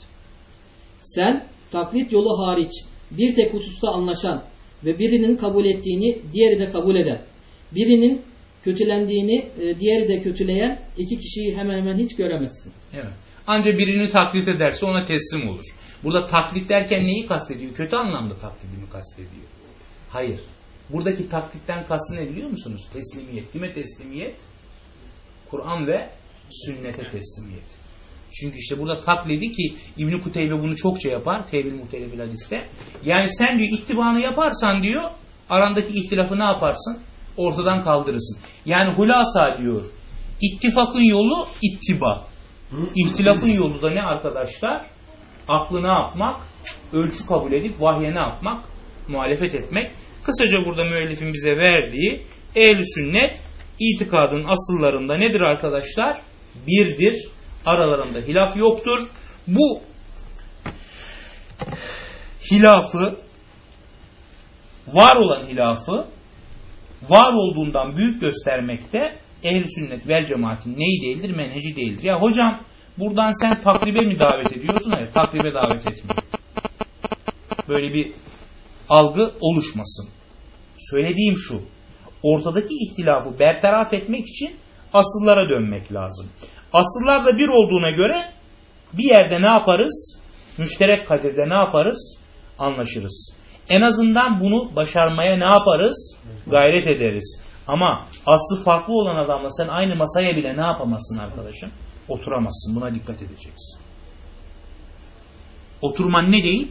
S2: Sen taklit yolu hariç bir tek hususta anlaşan ve birinin kabul ettiğini diğeri de kabul eden, birinin kötülendiğini e, diğeri de kötüleyen iki kişiyi hemen hemen hiç göremezsin.
S1: Evet. Anca birini taklit ederse ona teslim olur. Burada taklit derken neyi kastediyor? Kötü anlamda taklidi mi kastediyor? Hayır. Buradaki taklitten kastı ne biliyor musunuz? Teslimiyet. Kime teslimiyet? Kur'an ve sünnete teslimiyet. Çünkü işte burada taklidi ki İbn-i Kuteybe bunu çokça yapar. Tevil muhtelefil hadiste. Yani sen diyor ittibanı yaparsan diyor arandaki ihtilafı ne yaparsın? Ortadan kaldırırsın. Yani hulasa diyor. İttifakın yolu ittiba. İhtilafın yolu da ne arkadaşlar? Aklı ne yapmak? Ölçü kabul edip vahye ne yapmak? Muhalefet etmek. Kısaca burada müellifin bize verdiği ehl sünnet itikadın asıllarında nedir arkadaşlar? Birdir. Aralarında hilaf yoktur. Bu hilafı var olan hilafı var olduğundan büyük göstermekte ehl sünnet vel cemaatin neyi değildir? Menheci değildir. Ya hocam buradan sen takribe mi davet ediyorsun? Hayır takribe davet etmiyor. Böyle bir algı oluşmasın. Söylediğim şu. Ortadaki ihtilafı bertaraf etmek için asıllara dönmek lazım. Asıllar da bir olduğuna göre bir yerde ne yaparız? Müşterek kadirde ne yaparız? Anlaşırız. En azından bunu başarmaya ne yaparız? Gayret ederiz. Ama aslı farklı olan adamla sen aynı masaya bile ne yapamazsın arkadaşım? Oturamazsın. Buna dikkat edeceksin. Oturman ne değil?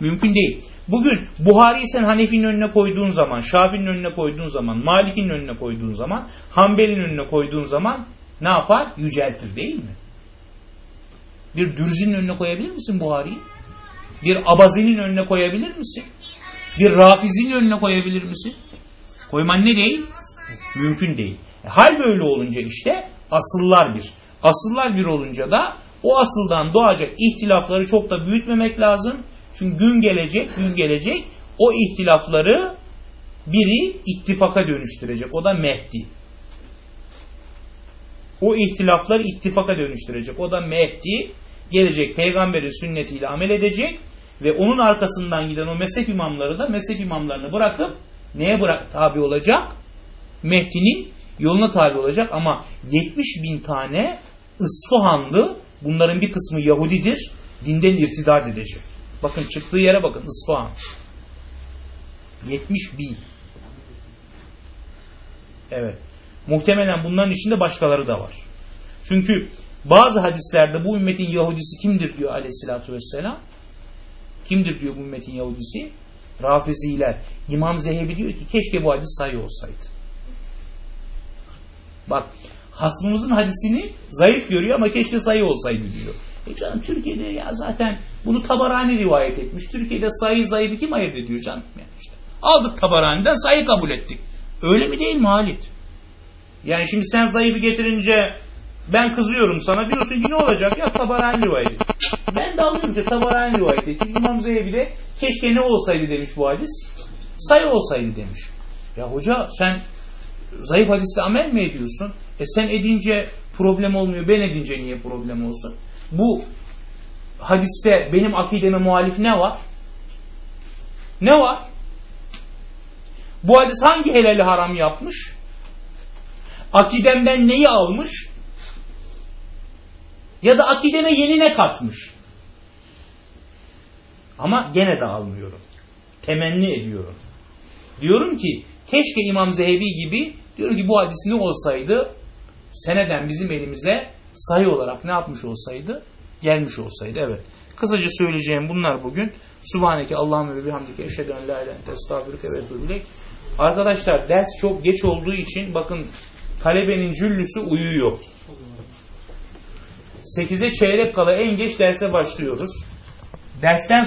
S1: Mümkün değil. Bugün Buhari'yi sen Hanefi'nin önüne koyduğun zaman, Şafi'nin önüne koyduğun zaman, Malik'in önüne koyduğun zaman, Hanbel'in önüne koyduğun zaman ne yapar? Yüceltir değil mi? Bir Dürzi'nin önüne koyabilir misin Buhari'yi? Bir Abazi'nin önüne koyabilir misin? Bir Rafizi'nin önüne koyabilir misin? Koyman ne değil? Mümkün değil. E, hal böyle olunca işte asıllar bir. Asıllar bir olunca da o asıldan doğacak ihtilafları çok da büyütmemek lazım. Çünkü gün gelecek, gün gelecek o ihtilafları biri ittifaka dönüştürecek. O da Mehdi. O ihtilafları ittifaka dönüştürecek. O da Mehdi gelecek peygamberin sünnetiyle amel edecek ve onun arkasından giden o mezhep imamları da mezhep imamlarını bırakıp neye bırak tabi olacak? Mehdi'nin yoluna tabi olacak ama 70 bin tane ısfahanlı bunların bir kısmı Yahudidir dinden irtidad edecek. Bakın çıktığı yere bakın İsfahan. 70 bin. Evet. Muhtemelen bunların içinde başkaları da var. Çünkü bazı hadislerde bu ümmetin Yahudisi kimdir diyor aleyhissalatü vesselam. Kimdir diyor bu ümmetin Yahudisi? Rafiziler. İmam Zehebi diyor ki keşke bu hadis sayı olsaydı. Bak hasmımızın hadisini zayıf görüyor ama keşke sayı olsaydı diyor. E canım Türkiye'de ya zaten bunu Tabarani rivayet etmiş. Türkiye'de sayı zayıfı kim ayırt ediyor canım? Yani işte. Aldık Tabarani'den sayı kabul ettik. Öyle mi değil mi Halit? Yani şimdi sen zayıfı getirince ben kızıyorum sana diyorsun ki ne olacak ya Tabarani rivayet et. Ben de alıyorum işte Tabarani rivayet et. Çünkü İmam Zehebi de keşke ne olsaydı demiş bu hadis. Sayı olsaydı demiş. Ya hoca sen zayıf hadiste amel mi ediyorsun? E sen edince problem olmuyor ben edince niye problem olsun? Bu hadiste benim akideme muhalif ne var? Ne var? Bu hadis hangi helali haram yapmış? Akidemden neyi almış? Ya da akideme yeni ne katmış? Ama gene de almıyorum. Temenni ediyorum. Diyorum ki keşke İmam Zehebi gibi diyorum ki bu hadis ne olsaydı seneden bizim elimize sayı olarak ne yapmış olsaydı? Gelmiş olsaydı evet. Kısaca söyleyeceğim bunlar bugün. Subhaneke Allahümme ve bihamdike eşhedü en la ilahe estağfirüke ve etûbü ileyk. Arkadaşlar ders çok geç olduğu için bakın talebenin cüllüsü uyuyor. 8'e çeyrek kala en geç derse başlıyoruz. Dersten